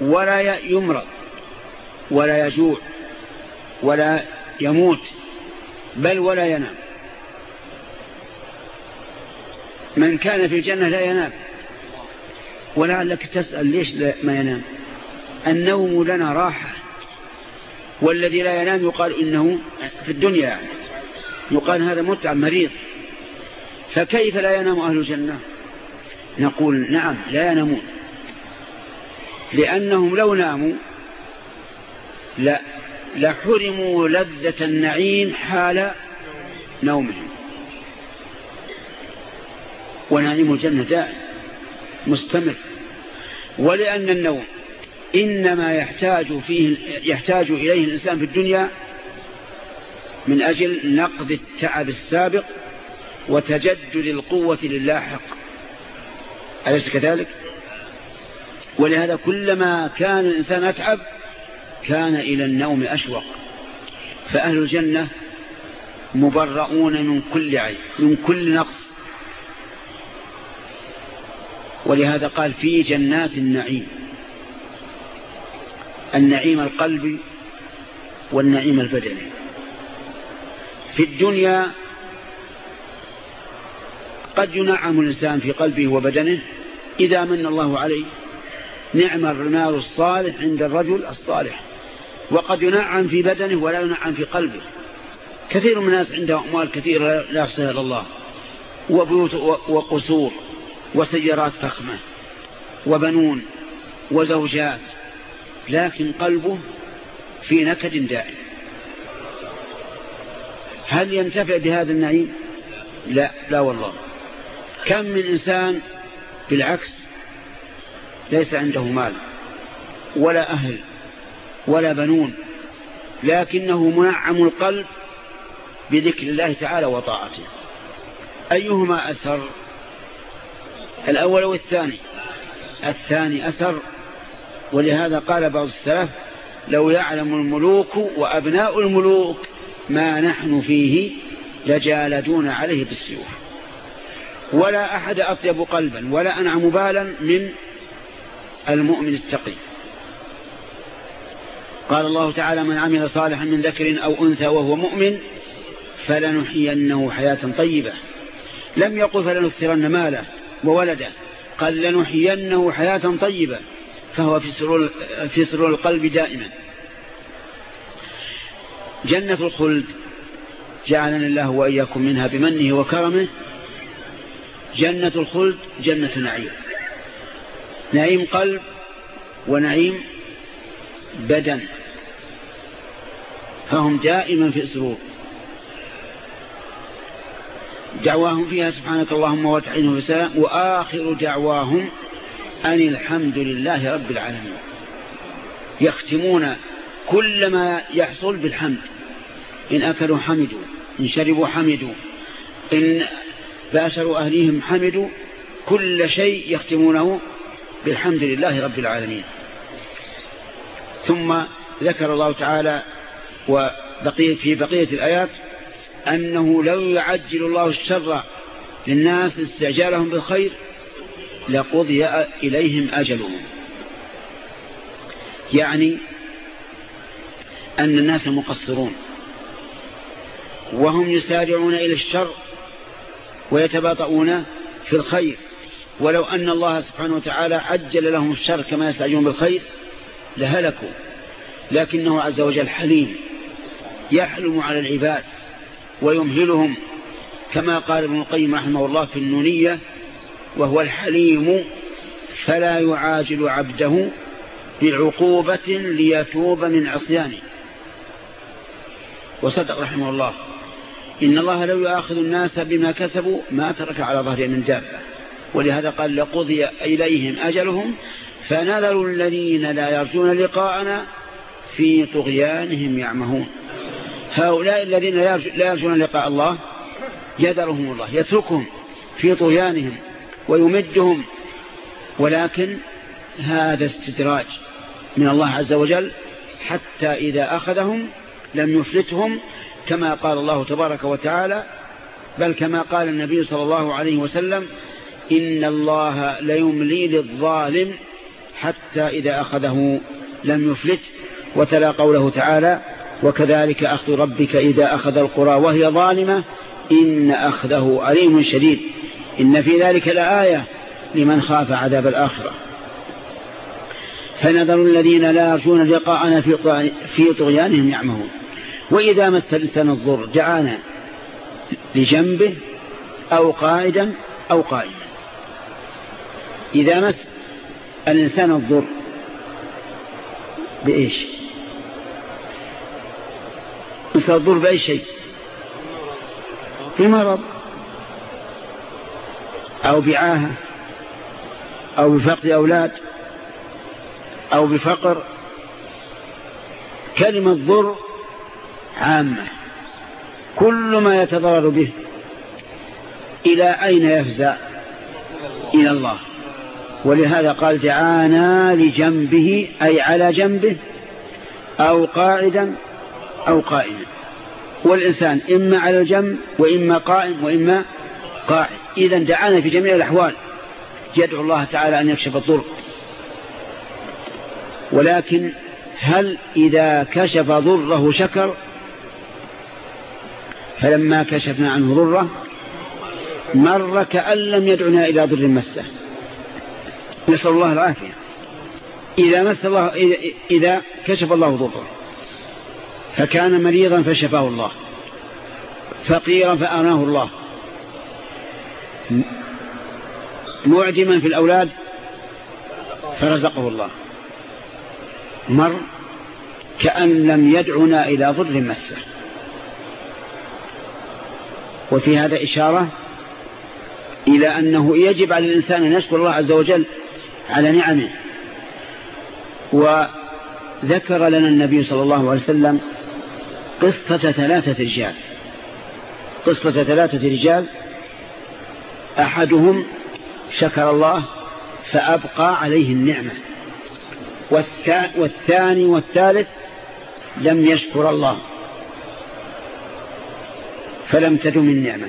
ولا يمرض ولا يجوع ولا يموت. بل ولا ينام. من كان في الجنة لا ينام. ولعلك تسأل ليش ما ينام؟ النوم لنا راحة. والذي لا ينام يقال إنه في الدنيا يعني. يقال هذا متعب مريض. فكيف لا ينام أهل الجنة؟ نقول نعم لا ينامون. لأنهم لو ناموا لا. لحرموا لذة النعيم حال نومهم. ونعيم الجنة دائم مستمر. ولأن النوم إنما يحتاج, فيه يحتاج إليه الإنسان في الدنيا من أجل نقض التعب السابق وتجدد القوة للاحق. أليس كذلك؟ ولهذا كلما كان الإنسان أتعب كان إلى النوم أشوق. فأهل الجنة مبرؤون من كل عيب من كل نقص. ولهذا قال في جنات النعيم. النعيم القلبي والنعيم البدني. في الدنيا قد ينعم الإنسان في قلبه وبدنه إذا من الله عليه نعم الرمال الصالح عند الرجل الصالح. وقد ينعم في بدنه ولا ينعم في قلبه. كثير من الناس عنده أموال كثيرة لا يحصيها الله. وبيوت وقصور وسيارات فخمة وبنون وزوجات. لكن قلبه في نكد دائم. هل ينتفع بهذا النعيم؟ لا لا والله. كم من إنسان بالعكس ليس عنده مال ولا أهل ولا بنون لكنه منعم القلب بذكر الله تعالى وطاعته. أيهما أسر؟ الأول والثاني. الثاني أسر ولهذا قال بعض السلف لو يعلم الملوك وأبناء الملوك ما نحن فيه لجالدون عليه بالسيوف. ولا أحد أطيب قلبا ولا أنعم بالا من المؤمن التقي. قال الله تعالى من عمل صالحا من ذكر أو أنثى وهو مؤمن فلنحيينه حياة طيبة. لم يقل فلنكثرن ماله وولده قال لنحيينه حياة طيبة فهو في سرور, في سرور القلب دائما. جنة الخلد جعلنا الله وإياكم منها بمنه وكرمه. جنة الخلد جنة نعيم. نعيم قلب ونعيم بدن. فهم دائما في سرور دعواهم فيها سبحانك اللهم وتحينه في وآخر دعواهم أن الحمد لله رب العالمين. يختمون كل ما يحصل بالحمد. إن أكلوا حمدوا إن شربوا حمدوا إن باشروا أهليهم حمدوا كل شيء يختمونه بالحمد لله رب العالمين. ثم ذكر الله تعالى وبقية في بقية الآيات أنه لو يعجل الله الشر للناس استعجالهم بالخير لقضي إليهم أجلهم. يعني أن الناس مقصرون وهم يسارعون إلى الشر ويتباطؤون في الخير. ولو أن الله سبحانه وتعالى عجل لهم الشر كما يستعجلون بالخير لهلكوا. لكنه عز وجل حليم يحلم على العباد ويمهلهم كما قال ابن القيم رحمه الله في النونية وهو الحليم فلا يعاجل عبده بعقوبة ليتوب من عصيانه. وصدق رحمه الله إن الله لو يأخذ الناس بما كسبوا ما ترك على ظهره من دابة ولهذا قال لقضي إليهم أجلهم فنذر الذين لا يرجون لقاءنا في طغيانهم يعمهون. هؤلاء الذين لا يرجون لقاء الله يذرهم الله يتركهم في طغيانهم ويمدهم. ولكن هذا استدراج من الله عز وجل حتى إذا أخذهم لم يفلتهم كما قال الله تبارك وتعالى بل كما قال النبي صلى الله عليه وسلم إن الله ليملي للظالم حتى إذا أخذه لم يفلت وتلا قوله تعالى وكذلك أخذ ربك إذا أخذ القرى وهي ظالمة إن أخذه أليم شديد. إن في ذلك لآية لمن خاف عذاب الآخرة. فنذر الذين لا يرجون لقاءنا في طغيانهم يعمهون. وإذا مس الإنسان الضر دعانا لجنبه أو قاعدا أو قائما. إذا مس الإنسان الضر. بإيش؟ مس الضر بأي شيء؟ بمرض. أو بعاهة. أو بفقد أولاد. أو بفقر. كلمة ضر عامة. كل ما يتضرر به. إلى أين يفزع؟ إلى الله. ولهذا قال دعانا لجنبه أي على جنبه أو قاعدا أو قائما. والإنسان إما على الجنب وإما قائم وإما قاعد. إذا دعانا في جميع الأحوال. يدعو الله تعالى أن يكشف الضر ولكن هل إذا كشف ضره شكر؟ فلما كشفنا عنه ضره مر كأن لم يدعنا إلى ضر مسه. نسأل الله العافية. إذا مس الله إذا كشف الله ضره. فكان مريضا فشفاه الله. فقيرا فأناه الله. معجما في الأولاد فرزقه الله. مر كأن لم يدعنا إلى ضر مسه. وفي هذا إشارة إلى أنه يجب على الإنسان أن يشكر الله عز وجل على نعمه. وذكر لنا النبي صلى الله عليه وسلم قصة ثلاثة رجال. قصة ثلاثة رجال أحدهم شكر الله فأبقى عليه النعمة. والثاني والثالث لم يشكر الله. فلم تدم النعمة.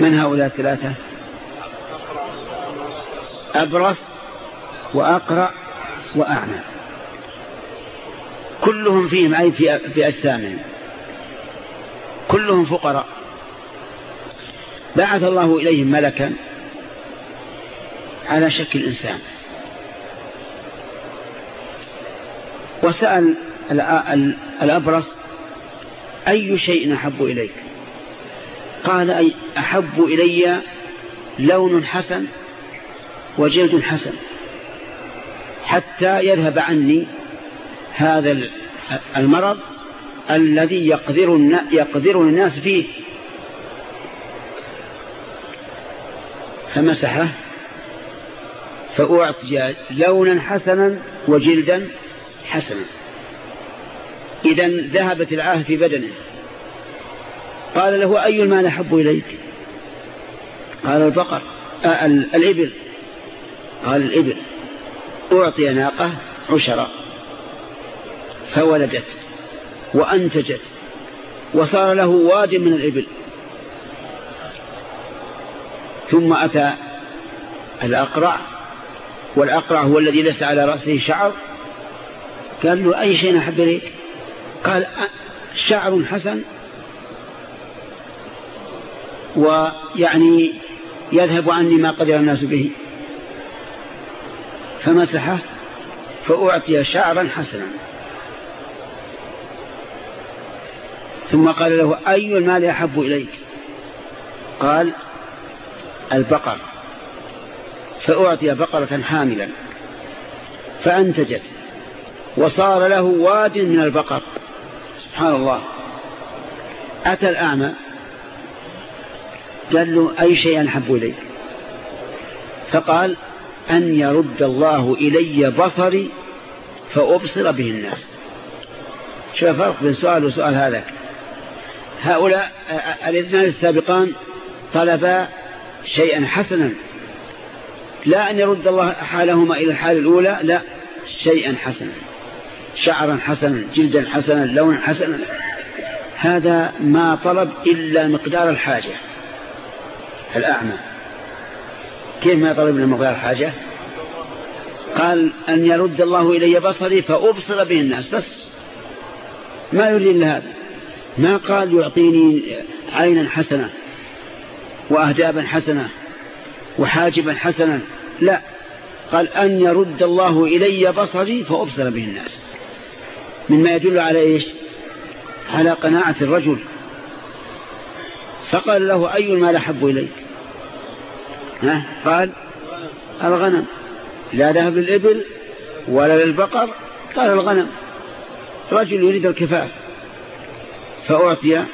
من هؤلاء الثلاثة؟ أبرص وأقرأ وأعمى. كلهم فيهم أي في أجسامهم. كلهم فقراء. بعث الله إليهم ملكا على شكل إنسان. وسأل الأبرص أي شيء أحب إليك؟ قال أحب إلي لون حسن وجلد حسن. حتى يذهب عني هذا المرض الذي يقدر يقدر الناس فيه. فمسحه فأعطي لونا حسنا وجلدا حسنا. إذا ذهبت العاه في بدنه. قال له أي المال أحب إليك؟ قال البقر آه الإبل. قال الإبل أعطي ناقة عشرة فولدت وأنتجت وصار له واد من الإبل. ثم أتى الأقرع والأقرع هو الذي ليس على رأسه شعر. قال له أي شيء أحب إليك؟ قال شعر حسن. ويعني يذهب عني ما قدر الناس به. فمسحه فأعطي شعرا حسنا. ثم قال له أي المال أحب إليك؟ قال البقر. فأعطي بقرة حاملا. فأنتجت. وصار له واد من البقر. سبحان الله. أتى الأعمى. قال له أي شيء أحب إليك؟ فقال أن يرد الله إلي بصري فأبصر به الناس. شو الفرق بين سؤال وسؤال هذا. هؤلاء الاثنان السابقان طلبا شيئا حسنا. لا أن يرد الله حالهما إلى الحال الأولى لا شيئا حسنا. شعرا حسنا جلدا حسنا لونا حسنا. هذا ما طلب إلا مقدار الحاجة الأعمى. كيف ما طلب إلا مقدار الحاجة؟ قال أن يرد الله إلي بصري فأبصر به الناس بس. ما يريد إلا هذا. ما قال يعطيني عينا حسنة وأهدابا حسنة وحاجبا حسنا. لا. قال أن يرد الله إلي بصري فأبصر به الناس. مما يدل على إيش؟ على قناعة الرجل. فقال له أي المال أحب إليك؟ ها؟ قال الغنم. لا ذهب للإبل ولا للبقر قال الغنم. رجل يريد الكفاف فأعطي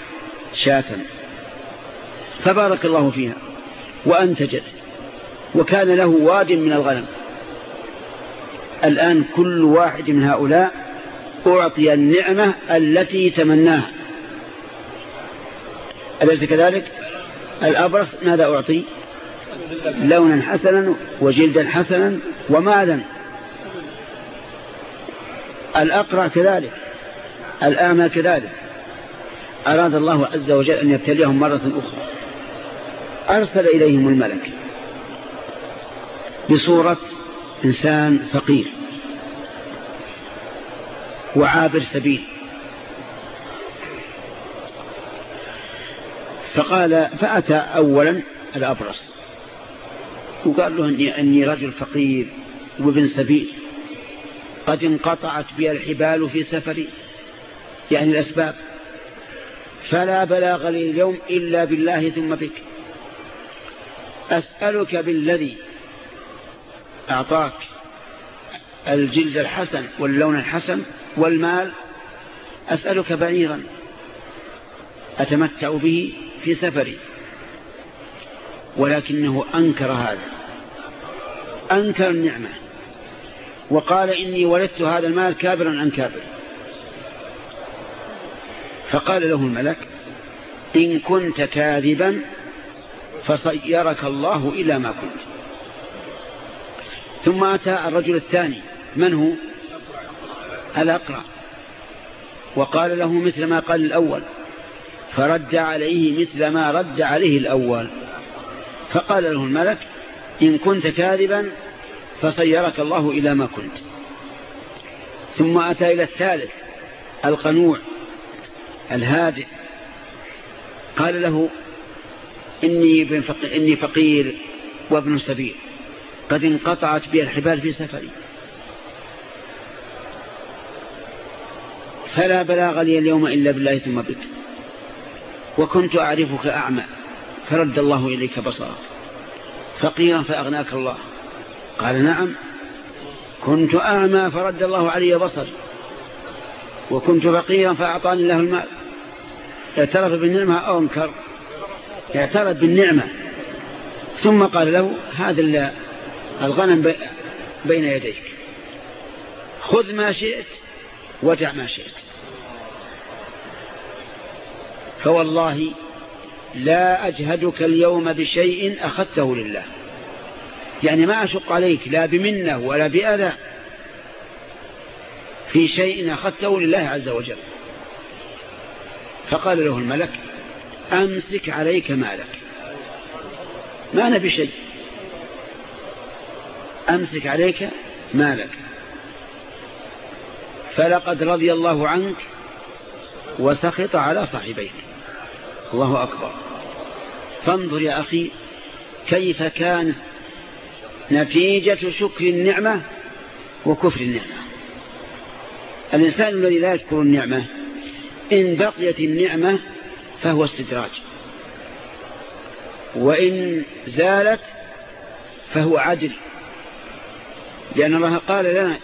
شاة. فبارك الله فيها وأنتجت وكان له واد من الغنم. الآن كل واحد من هؤلاء أعطي النعمة التي تمناها. أليس كذلك؟ الأبرص ماذا أعطي؟ لونا حسنا وجلدا حسنا ومالا الأقرع كذلك الآمى كذلك. أراد الله عز وجل أن يبتليهم مرة أخرى. أرسل إليهم الملك بصورة إنسان فقير وعابر سبيل. فقال فأتى أولا الأبرص. وقال له أني, أني رجل فقير وابن سبيل. قد انقطعت بي الحبال في سفري. يعني الأسباب. فلا بلاغ لي اليوم إلا بالله ثم بك. أسألك بالذي أعطاك الجلد الحسن واللون الحسن والمال أسألك بعيرا أتمتع به في سفري. ولكنه أنكر هذا. أنكر النعمة. وقال إني ولدت هذا المال كابرا عن كابر فقال له الملك إن كنت كاذبا فصيرك الله إلى ما كنت. ثم أتى الرجل الثاني من هو؟ الأقرع. وقال له مثل ما قال الأول فرد عليه مثل ما رد عليه الأول. فقال له الملك إن كنت كاذبا فصيرك الله إلى ما كنت. ثم أتى إلى الثالث القنوع الهادئ. قال له إني, إني فقير وابن سبيل. قد انقطعت بي الحبال في سفري. فلا بلاغ لي اليوم إلا بالله ثم بك. وكنت أعرفك أعمى فرد الله إليك بصرا فقيرا فأغناك الله. قال نعم. كنت أعمى فرد الله علي بصر وكنت فقيرا فأعطاني الله المال. اعترف بالنعمة أو انكر. اعترف بالنعمة. ثم قال له هذا الغنم بين يديك. خذ ما شئت ودع ما شئت. فوالله لا أجهدك اليوم بشيء أخذته لله. يعني ما أشق عليك لا بمنة ولا بأذى. في شيء أخذته لله عز وجل. فقال له الملك أمسك عليك مالك. ما نبي شيء أمسك عليك مالك. فلقد رضي الله عنك وسخط على صاحبيك. الله أكبر. فانظر يا أخي كيف كانت نتيجة شكر النعمة وكفر النعمة. الإنسان الذي لا يشكر النعمة إن بقيت النعمة فهو استدراج. وإن زالت فهو عدل. لأن الله قال لنا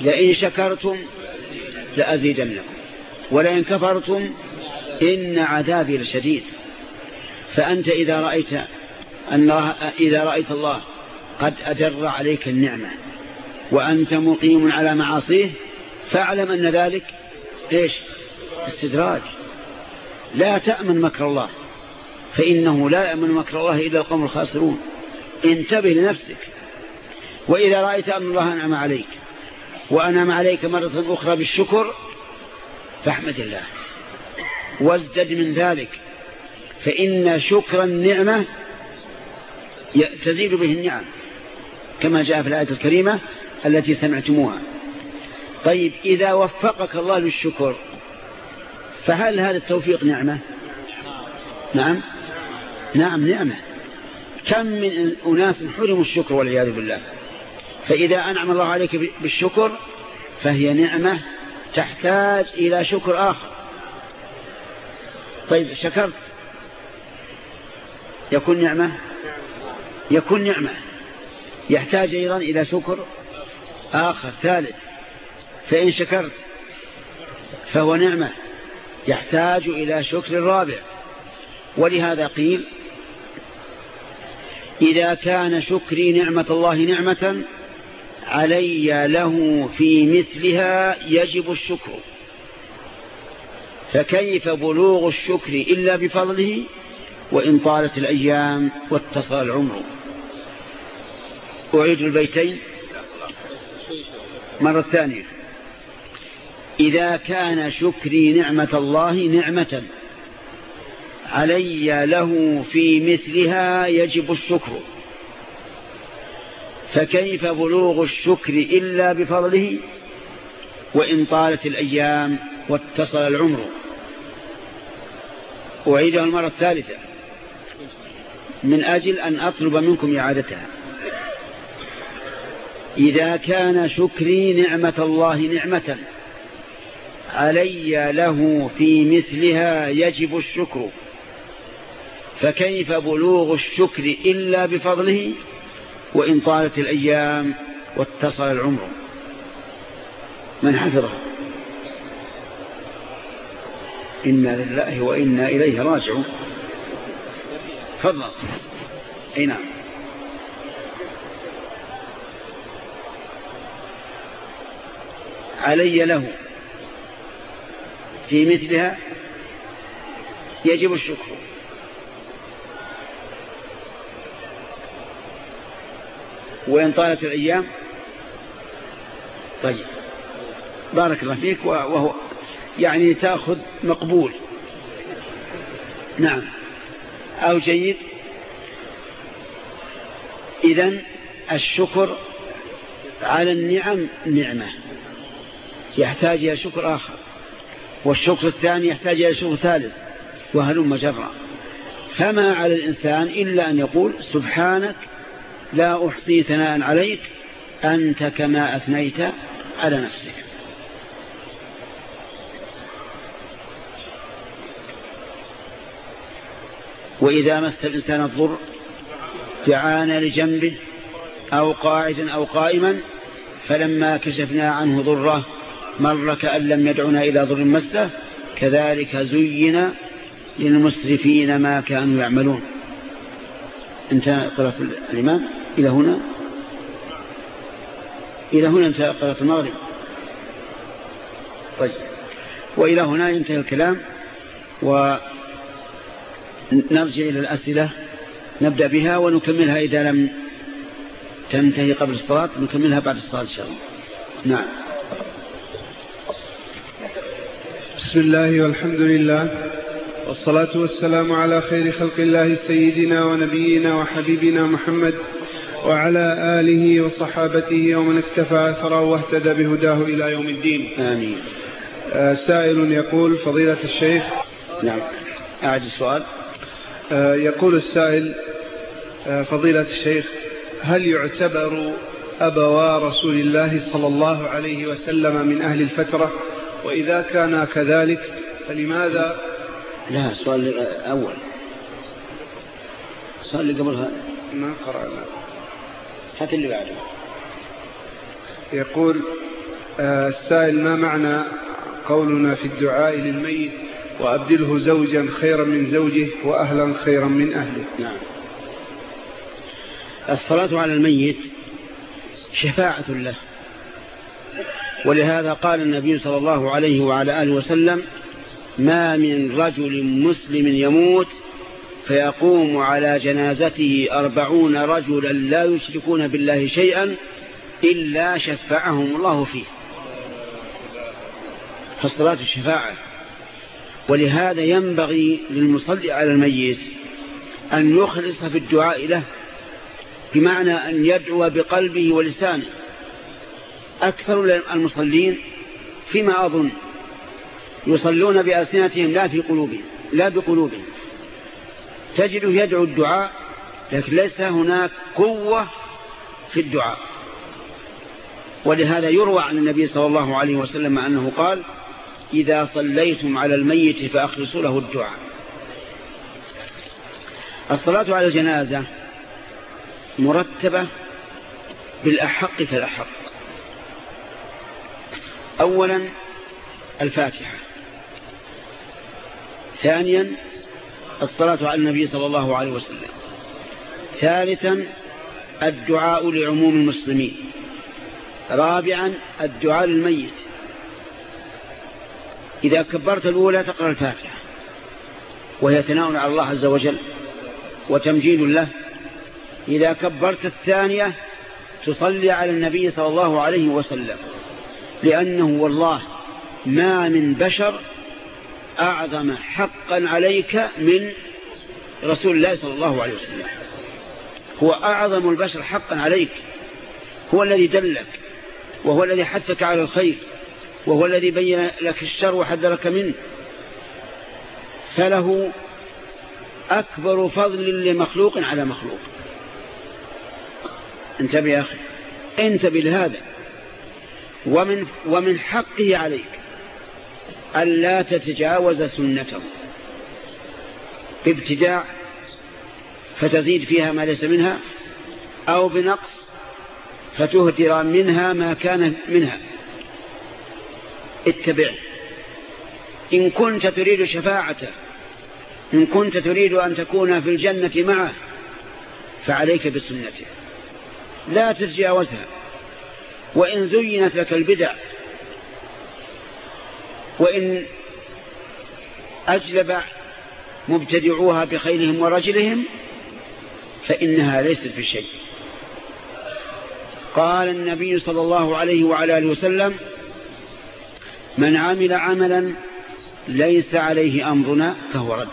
لئن شكرتم لأزيدنكم ولئن كفرتم إن عذابي لشديد. فأنت إذا رأيت أن إذا رأيت الله قد أدر عليك النعمة وأنت مقيم على معاصيه فاعلم أن ذلك إيش؟ استدراج. لا تأمن مكر الله فإنه لا يأمن مكر الله إلا القوم الخاسرون. انتبه لنفسك. وإذا رأيت أن الله أنعم عليك وأنعم عليك مرة أخرى بالشكر فاحمد الله. وازدد من ذلك. فإن شكر النعمة تزيد به النعم كما جاء في الآية الكريمة التي سمعتموها. طيب إذا وفقك الله للشكر فهل هذا التوفيق نعمة؟ نعم. نعم نعمة. كم من أناس حرموا الشكر والعياذ بالله؟ فإذا أنعم الله عليك بالشكر فهي نعمة تحتاج إلى شكر آخر. طيب شكرت يكون نعمة؟ يكون نعمة. يحتاج أيضا إلى شكر آخر ثالث فإن شكرت فهو نعمة. يحتاج إلى شكر رابع. ولهذا قيل إذا كان شكري نعمة الله نعمة علي له في مثلها يجب الشكر. فكيف بلوغ الشكر إلا بفضله؟ وإن طالت الأيام واتصل العمر. أعيد البيتين مرة ثانية. إذا كان شكري نعمة الله نعمة. علي له في مثلها يجب الشكر. فكيف بلوغ الشكر إلا بفضله؟ وإن طالت الأيام واتصل العمر. أعيدها المرة الثالثة. من أجل أن أطلب منكم إعادتها. إذا كان شكري نعمة الله نعمة. علي له في مثلها يجب الشكر. فكيف بلوغ الشكر إلا بفضله؟ وإن طالت الأيام واتصل العمر. من حفظه؟ إنا لله وإنا إليه راجعون. فضل أي نعم. علي له. في مثلها يجب الشكر. وإن طالت الأيام طيب. بارك الله فيك وهو يعني تأخذ مقبول. نعم. أو جيد. إذن الشكر على النعم نعمة. يحتاج إلى شكر آخر والشكر الثاني يحتاج إلى شكر ثالث وهلم جرا فما على الإنسان إلا أن يقول سبحانك لا أحصي ثناء عليك أنت كما أثنيت على نفسك. وإذا مس الإنسان الضر دعانا لجنبه أو قاعدا أو قائما فلما كشفنا عنه ضره مر كأن لم يدعنا إلى ضر مسه كذلك زين للمسرفين ما كانوا يعملون. أنت قرأت الإمام إلى هنا؟ إلى هنا انت قرأت المغرب. طيب. وإلى هنا ينتهي الكلام ونرجع إلى الأسئلة. نبدأ بها ونكملها إذا لم تنتهي قبل الصلاة نكملها بعد الصلاة إن شاء الله. نعم. بسم الله والحمد لله والصلاة والسلام على خير خلق الله سيدنا ونبينا وحبيبنا محمد وعلى آله وصحابته ومن اكتفى أثره واهتدى بهداه إلى يوم الدين. آمين. آه سائل يقول فضيلة الشيخ. نعم. أعد السؤال. آه يقول السائل آه فضيلة الشيخ هل يعتبر أبوا رسول الله صلى الله عليه وسلم من أهل الفترة؟ وإذا كان كذلك فلماذا؟ لا السؤال الأول السؤال اللي قبلها. ما قرأنا. هات اللي بعده. يقول آه، السائل ما معنى قولنا في الدعاء للميت وأبدله زوجا خيرا من زوجه وأهلا خيرا من أهله؟ نعم. الصلاة على الميت شفاعة له. ولهذا قال النبي صلى الله عليه وعلى آله وسلم ما من رجل مسلم يموت فيقوم على جنازته أربعون رجلا لا يشركون بالله شيئا إلا شفعهم الله فيه. فالصلاة الشفاعة ولهذا ينبغي للمصلي على الميت أن يخلص في الدعاء له بمعنى أن يدعو بقلبه ولسانه. أكثر المصلين فيما أظن يصلون بألسنتهم لا في قلوبهم لا بقلوبهم. تجده يدعو الدعاء لكن ليس هناك قوة في الدعاء. ولهذا يروى عن النبي صلى الله عليه وسلم أنه قال إذا صليتم على الميت فأخلصوا له الدعاء. الصلاة على الجنازة مرتبة بالأحق فالأحق. أولا الفاتحة. ثانيا الصلاة على النبي صلى الله عليه وسلم. ثالثا الدعاء لعموم المسلمين. رابعا الدعاء للميت. إذا كبرت الأولى تقرأ الفاتحة. وهي ثناء على الله عز وجل وتمجيد له. إذا كبرت الثانية تصلي على النبي صلى الله عليه وسلم. لأنه والله ما من بشر أعظم حقا عليك من رسول الله صلى الله عليه وسلم. هو أعظم البشر حقا عليك. هو الذي دلك وهو الذي حثك على الخير وهو الذي بين لك الشر وحذرك منه. فله أكبر فضل لمخلوق على مخلوق. انتبه يا أخي انتبه لهذا. ومن, ومن حقه عليك ألا تتجاوز سنته. بابتداع فتزيد فيها ما ليس منها أو بنقص فتهدر منها ما كان منها. اتبع. إن كنت تريد شفاعته إن كنت تريد أن تكون في الجنة معه فعليك بسنته. لا تتجاوزها. وإن زينت لك البدع. وإن أجلب مبتدعوها بخيلهم ورجلهم فإنها ليست بشيء. قال النبي صلى الله عليه وعلى آله وسلم من عمل عملا ليس عليه أمرنا فهو رد.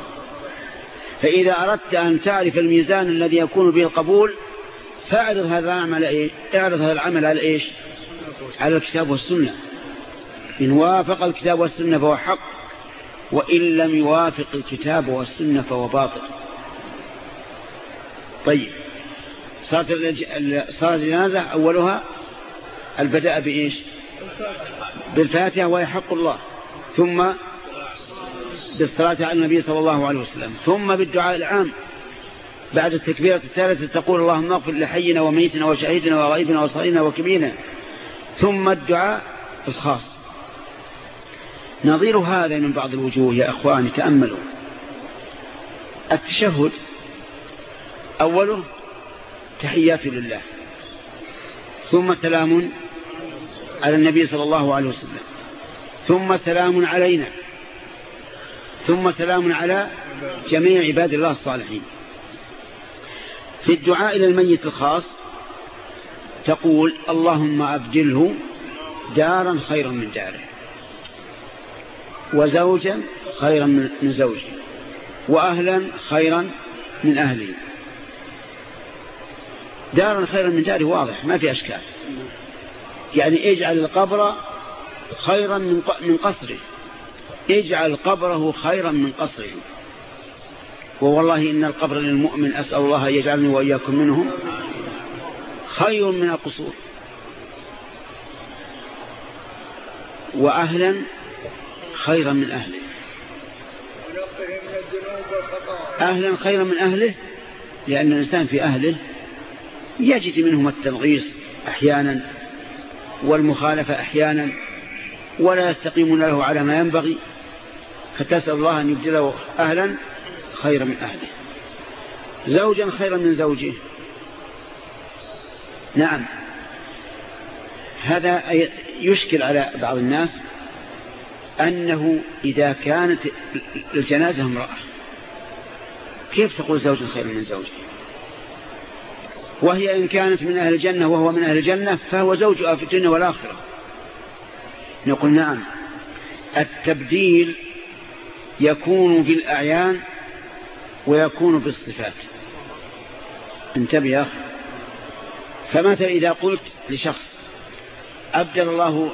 فإذا أردت أن تعرف الميزان الذي يكون به القبول فاعرض هذا العمل إيه؟ اعرض هذا العمل على إيش؟ على الكتاب والسنة. إن وافق الكتاب والسنة فهو حق وإن لم يوافق الكتاب والسنة فهو باطل. طيب صارت الجنازة أولها البداء بإيش؟ بالفاتحة وهي حق الله. ثم بالصلاة على النبي صلى الله عليه وسلم. ثم بالدعاء العام. بعد التكبيرة الثالثة تقول اللهم اغفر لحينا وميتنا وشهيدنا وغائبنا وصغيرنا وكبيرنا. ثم الدعاء الخاص. نظير هذا من بعض الوجوه يا أخواني تأملوا. التشهد أوله تحيات لله ثم سلام على النبي صلى الله عليه وسلم ثم سلام علينا ثم سلام على جميع عباد الله الصالحين. في الدعاء إلى الميت الخاص تقول اللهم أبدله دارا خيرا من داره وزوجا خيرا من زوجه وأهلا خيرا من أهله. دارا خيرا من داره واضح ما في أشكال. يعني اجعل القبر خيرا من قصره. اجعل قبره خيرا من قصره. ووالله إن القبر للمؤمن أسأل الله يجعلني وإياكم منهم. خير من القصور. وأهلا خيرا من أهله. أهلا خيرا من أهله لأن الإنسان في أهله يجد منهم التنغيص أحيانا والمخالفة أحيانا ولا يستقيمون له على ما ينبغي. فتسأل الله أن يبدله أهلا خيرا من أهله. زوجا خيرا من زوجه. نعم. هذا يشكل على بعض الناس أنه إذا كانت الجنازة امرأة كيف تقول زوج خير من زوجه وهي إن كانت من أهل الجنة وهو من أهل الجنة فهو زوجها في الدنيا والآخرة. نقول نعم. التبديل يكون بالأعيان ويكون بالصفات انتبه يا أخي. فمثلا إذا قلت لشخص أبدل الله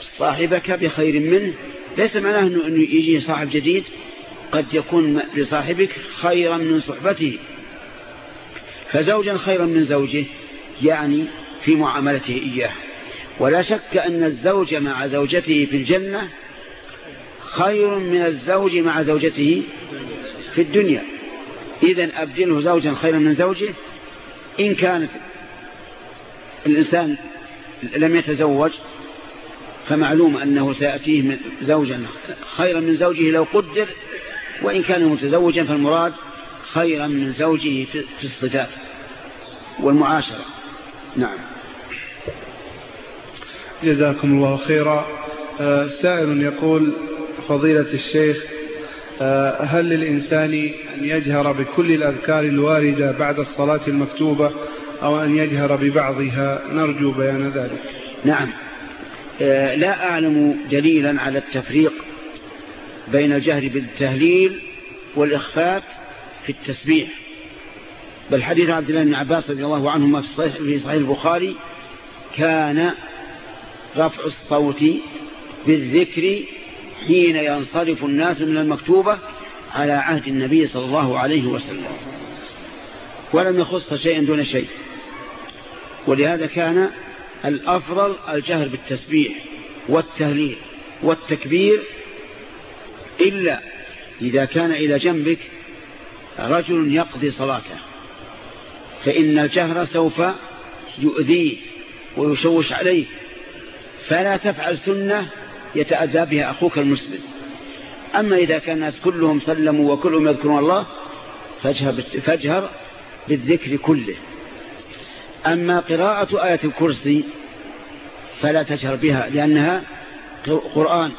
صاحبك بخير منه؟ ليس معناه أنه, يجي صاحب جديد. قد يكون لصاحبك خيرا من صحبته. فزوجا خيرا من زوجه يعني في معاملته إياه. ولا شك أن الزوج مع زوجته في الجنة خير من الزوج مع زوجته في الدنيا. إذا أبدله زوجا خيرا من زوجه. إن كانت الإنسان لم يتزوج فمعلوم أنه سيأتيه من زوجا خيرا من زوجه لو قدر وإن كان متزوجا فالمراد خيرا من زوجه في الصفات والمعاشرة. نعم. جزاكم الله خيرا. آه، سائل يقول فضيلة الشيخ آه، هل للإنسان أن يجهر بكل الأذكار الواردة بعد الصلاة المكتوبة أو أن يجهر ببعضها. نرجو بيان ذلك. نعم. آه، لا أعلم دليلا على التفريق بين الجهر بالتهليل والإخفات في التسبيح. بل حديث عبد الله بن عباس رضي الله عنهما في صحيح, في صحيح البخاري كان رفع الصوت بالذكر حين ينصرف الناس من المكتوبة على عهد النبي صلى الله عليه وسلم. ولم يخص شيئا دون شيء. ولهذا كان الأفضل الجهر بالتسبيح والتهليل والتكبير إلا إذا كان إلى جنبك رجل يقضي صلاته فإن الجهر سوف يؤذيه ويشوش عليه فلا تفعل سنة يتأذى بها أخوك المسلم. أما إذا كان الناس كلهم سلموا وكلهم يذكرون الله فاجهر بالذكر كله. أما قراءة آية الكرسي فلا تجهر بها لأنها قرآن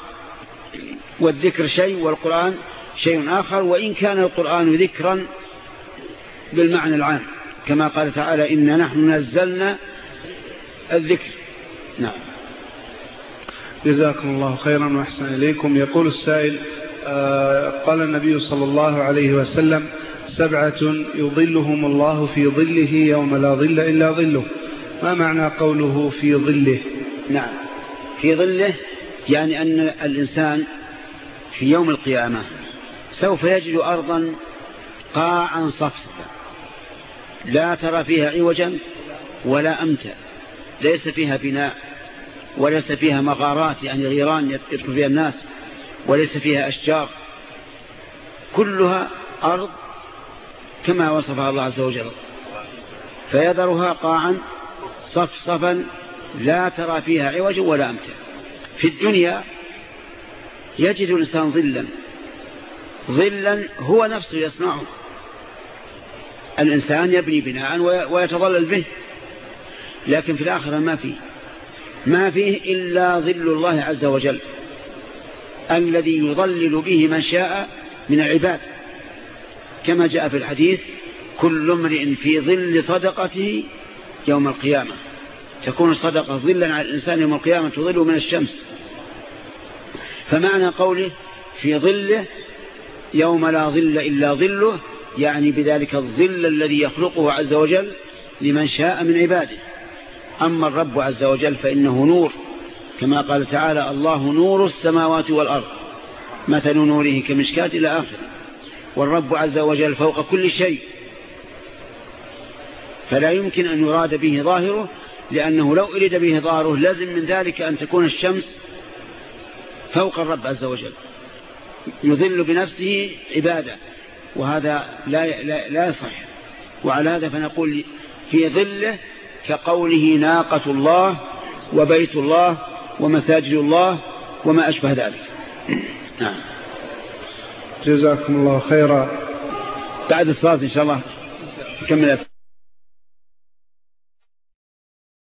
والذكر شيء والقرآن شيء آخر وإن كان القرآن ذكرا بالمعنى العام كما قال تعالى إن نحن نزلنا الذكر نعم. جزاكم الله خيرا وأحسن إليكم. يقول السائل آه، قال النبي صلى الله عليه وسلم سبعة يظلهم الله في ظله يوم لا ظل إلا ظله. ما معنى قوله في ظله؟ نعم. في ظله يعني أن الإنسان في يوم القيامة سوف يجد أرضا قاعا صفصفا. لا ترى فيها عوجا ولا أمتا. ليس فيها بناء وليس فيها مغارات يعني غيران يدخل فيها الناس وليس فيها أشجار. كلها أرض كما وصفها الله عز وجل. فيذرها قاعا صفصفا لا ترى فيها عوجا ولا أمتا في الدنيا يجد الإنسان ظلا. ظلا هو نفسه يصنعه. الإنسان يبني بناء ويتظلل به. لكن في الآخرة ما فيه. ما فيه إلا ظل الله عز وجل. الذي يظلل به من شاء من العباد. كما جاء في الحديث كل امرئ في ظل صدقته يوم القيامة. تكون الصدقة ظلا على الإنسان يوم القيامة تظله من الشمس. فمعنى قوله في ظله يوم لا ظل إلا ظله يعني بذلك الظل الذي يخلقه عز وجل لمن شاء من عباده. أما الرب عز وجل فإنه نور كما قال تعالى الله نور السماوات والأرض مثل نوره كمشكات إلى آخر والرب عز وجل فوق كل شيء. فلا يمكن أن يراد به ظاهره لأنه لو أريد به ظاهره لازم من ذلك أن تكون الشمس فوق الرب عز وجل. يذل بنفسه عبادة وهذا لا, لا, لا يصح. وعلى هذا فنقول في ظله كقوله ناقة الله وبيت الله ومساجد الله وما أشبه ذلك. نعم. جزاكم الله خيرا. بعد الصلاة إن شاء الله نكمل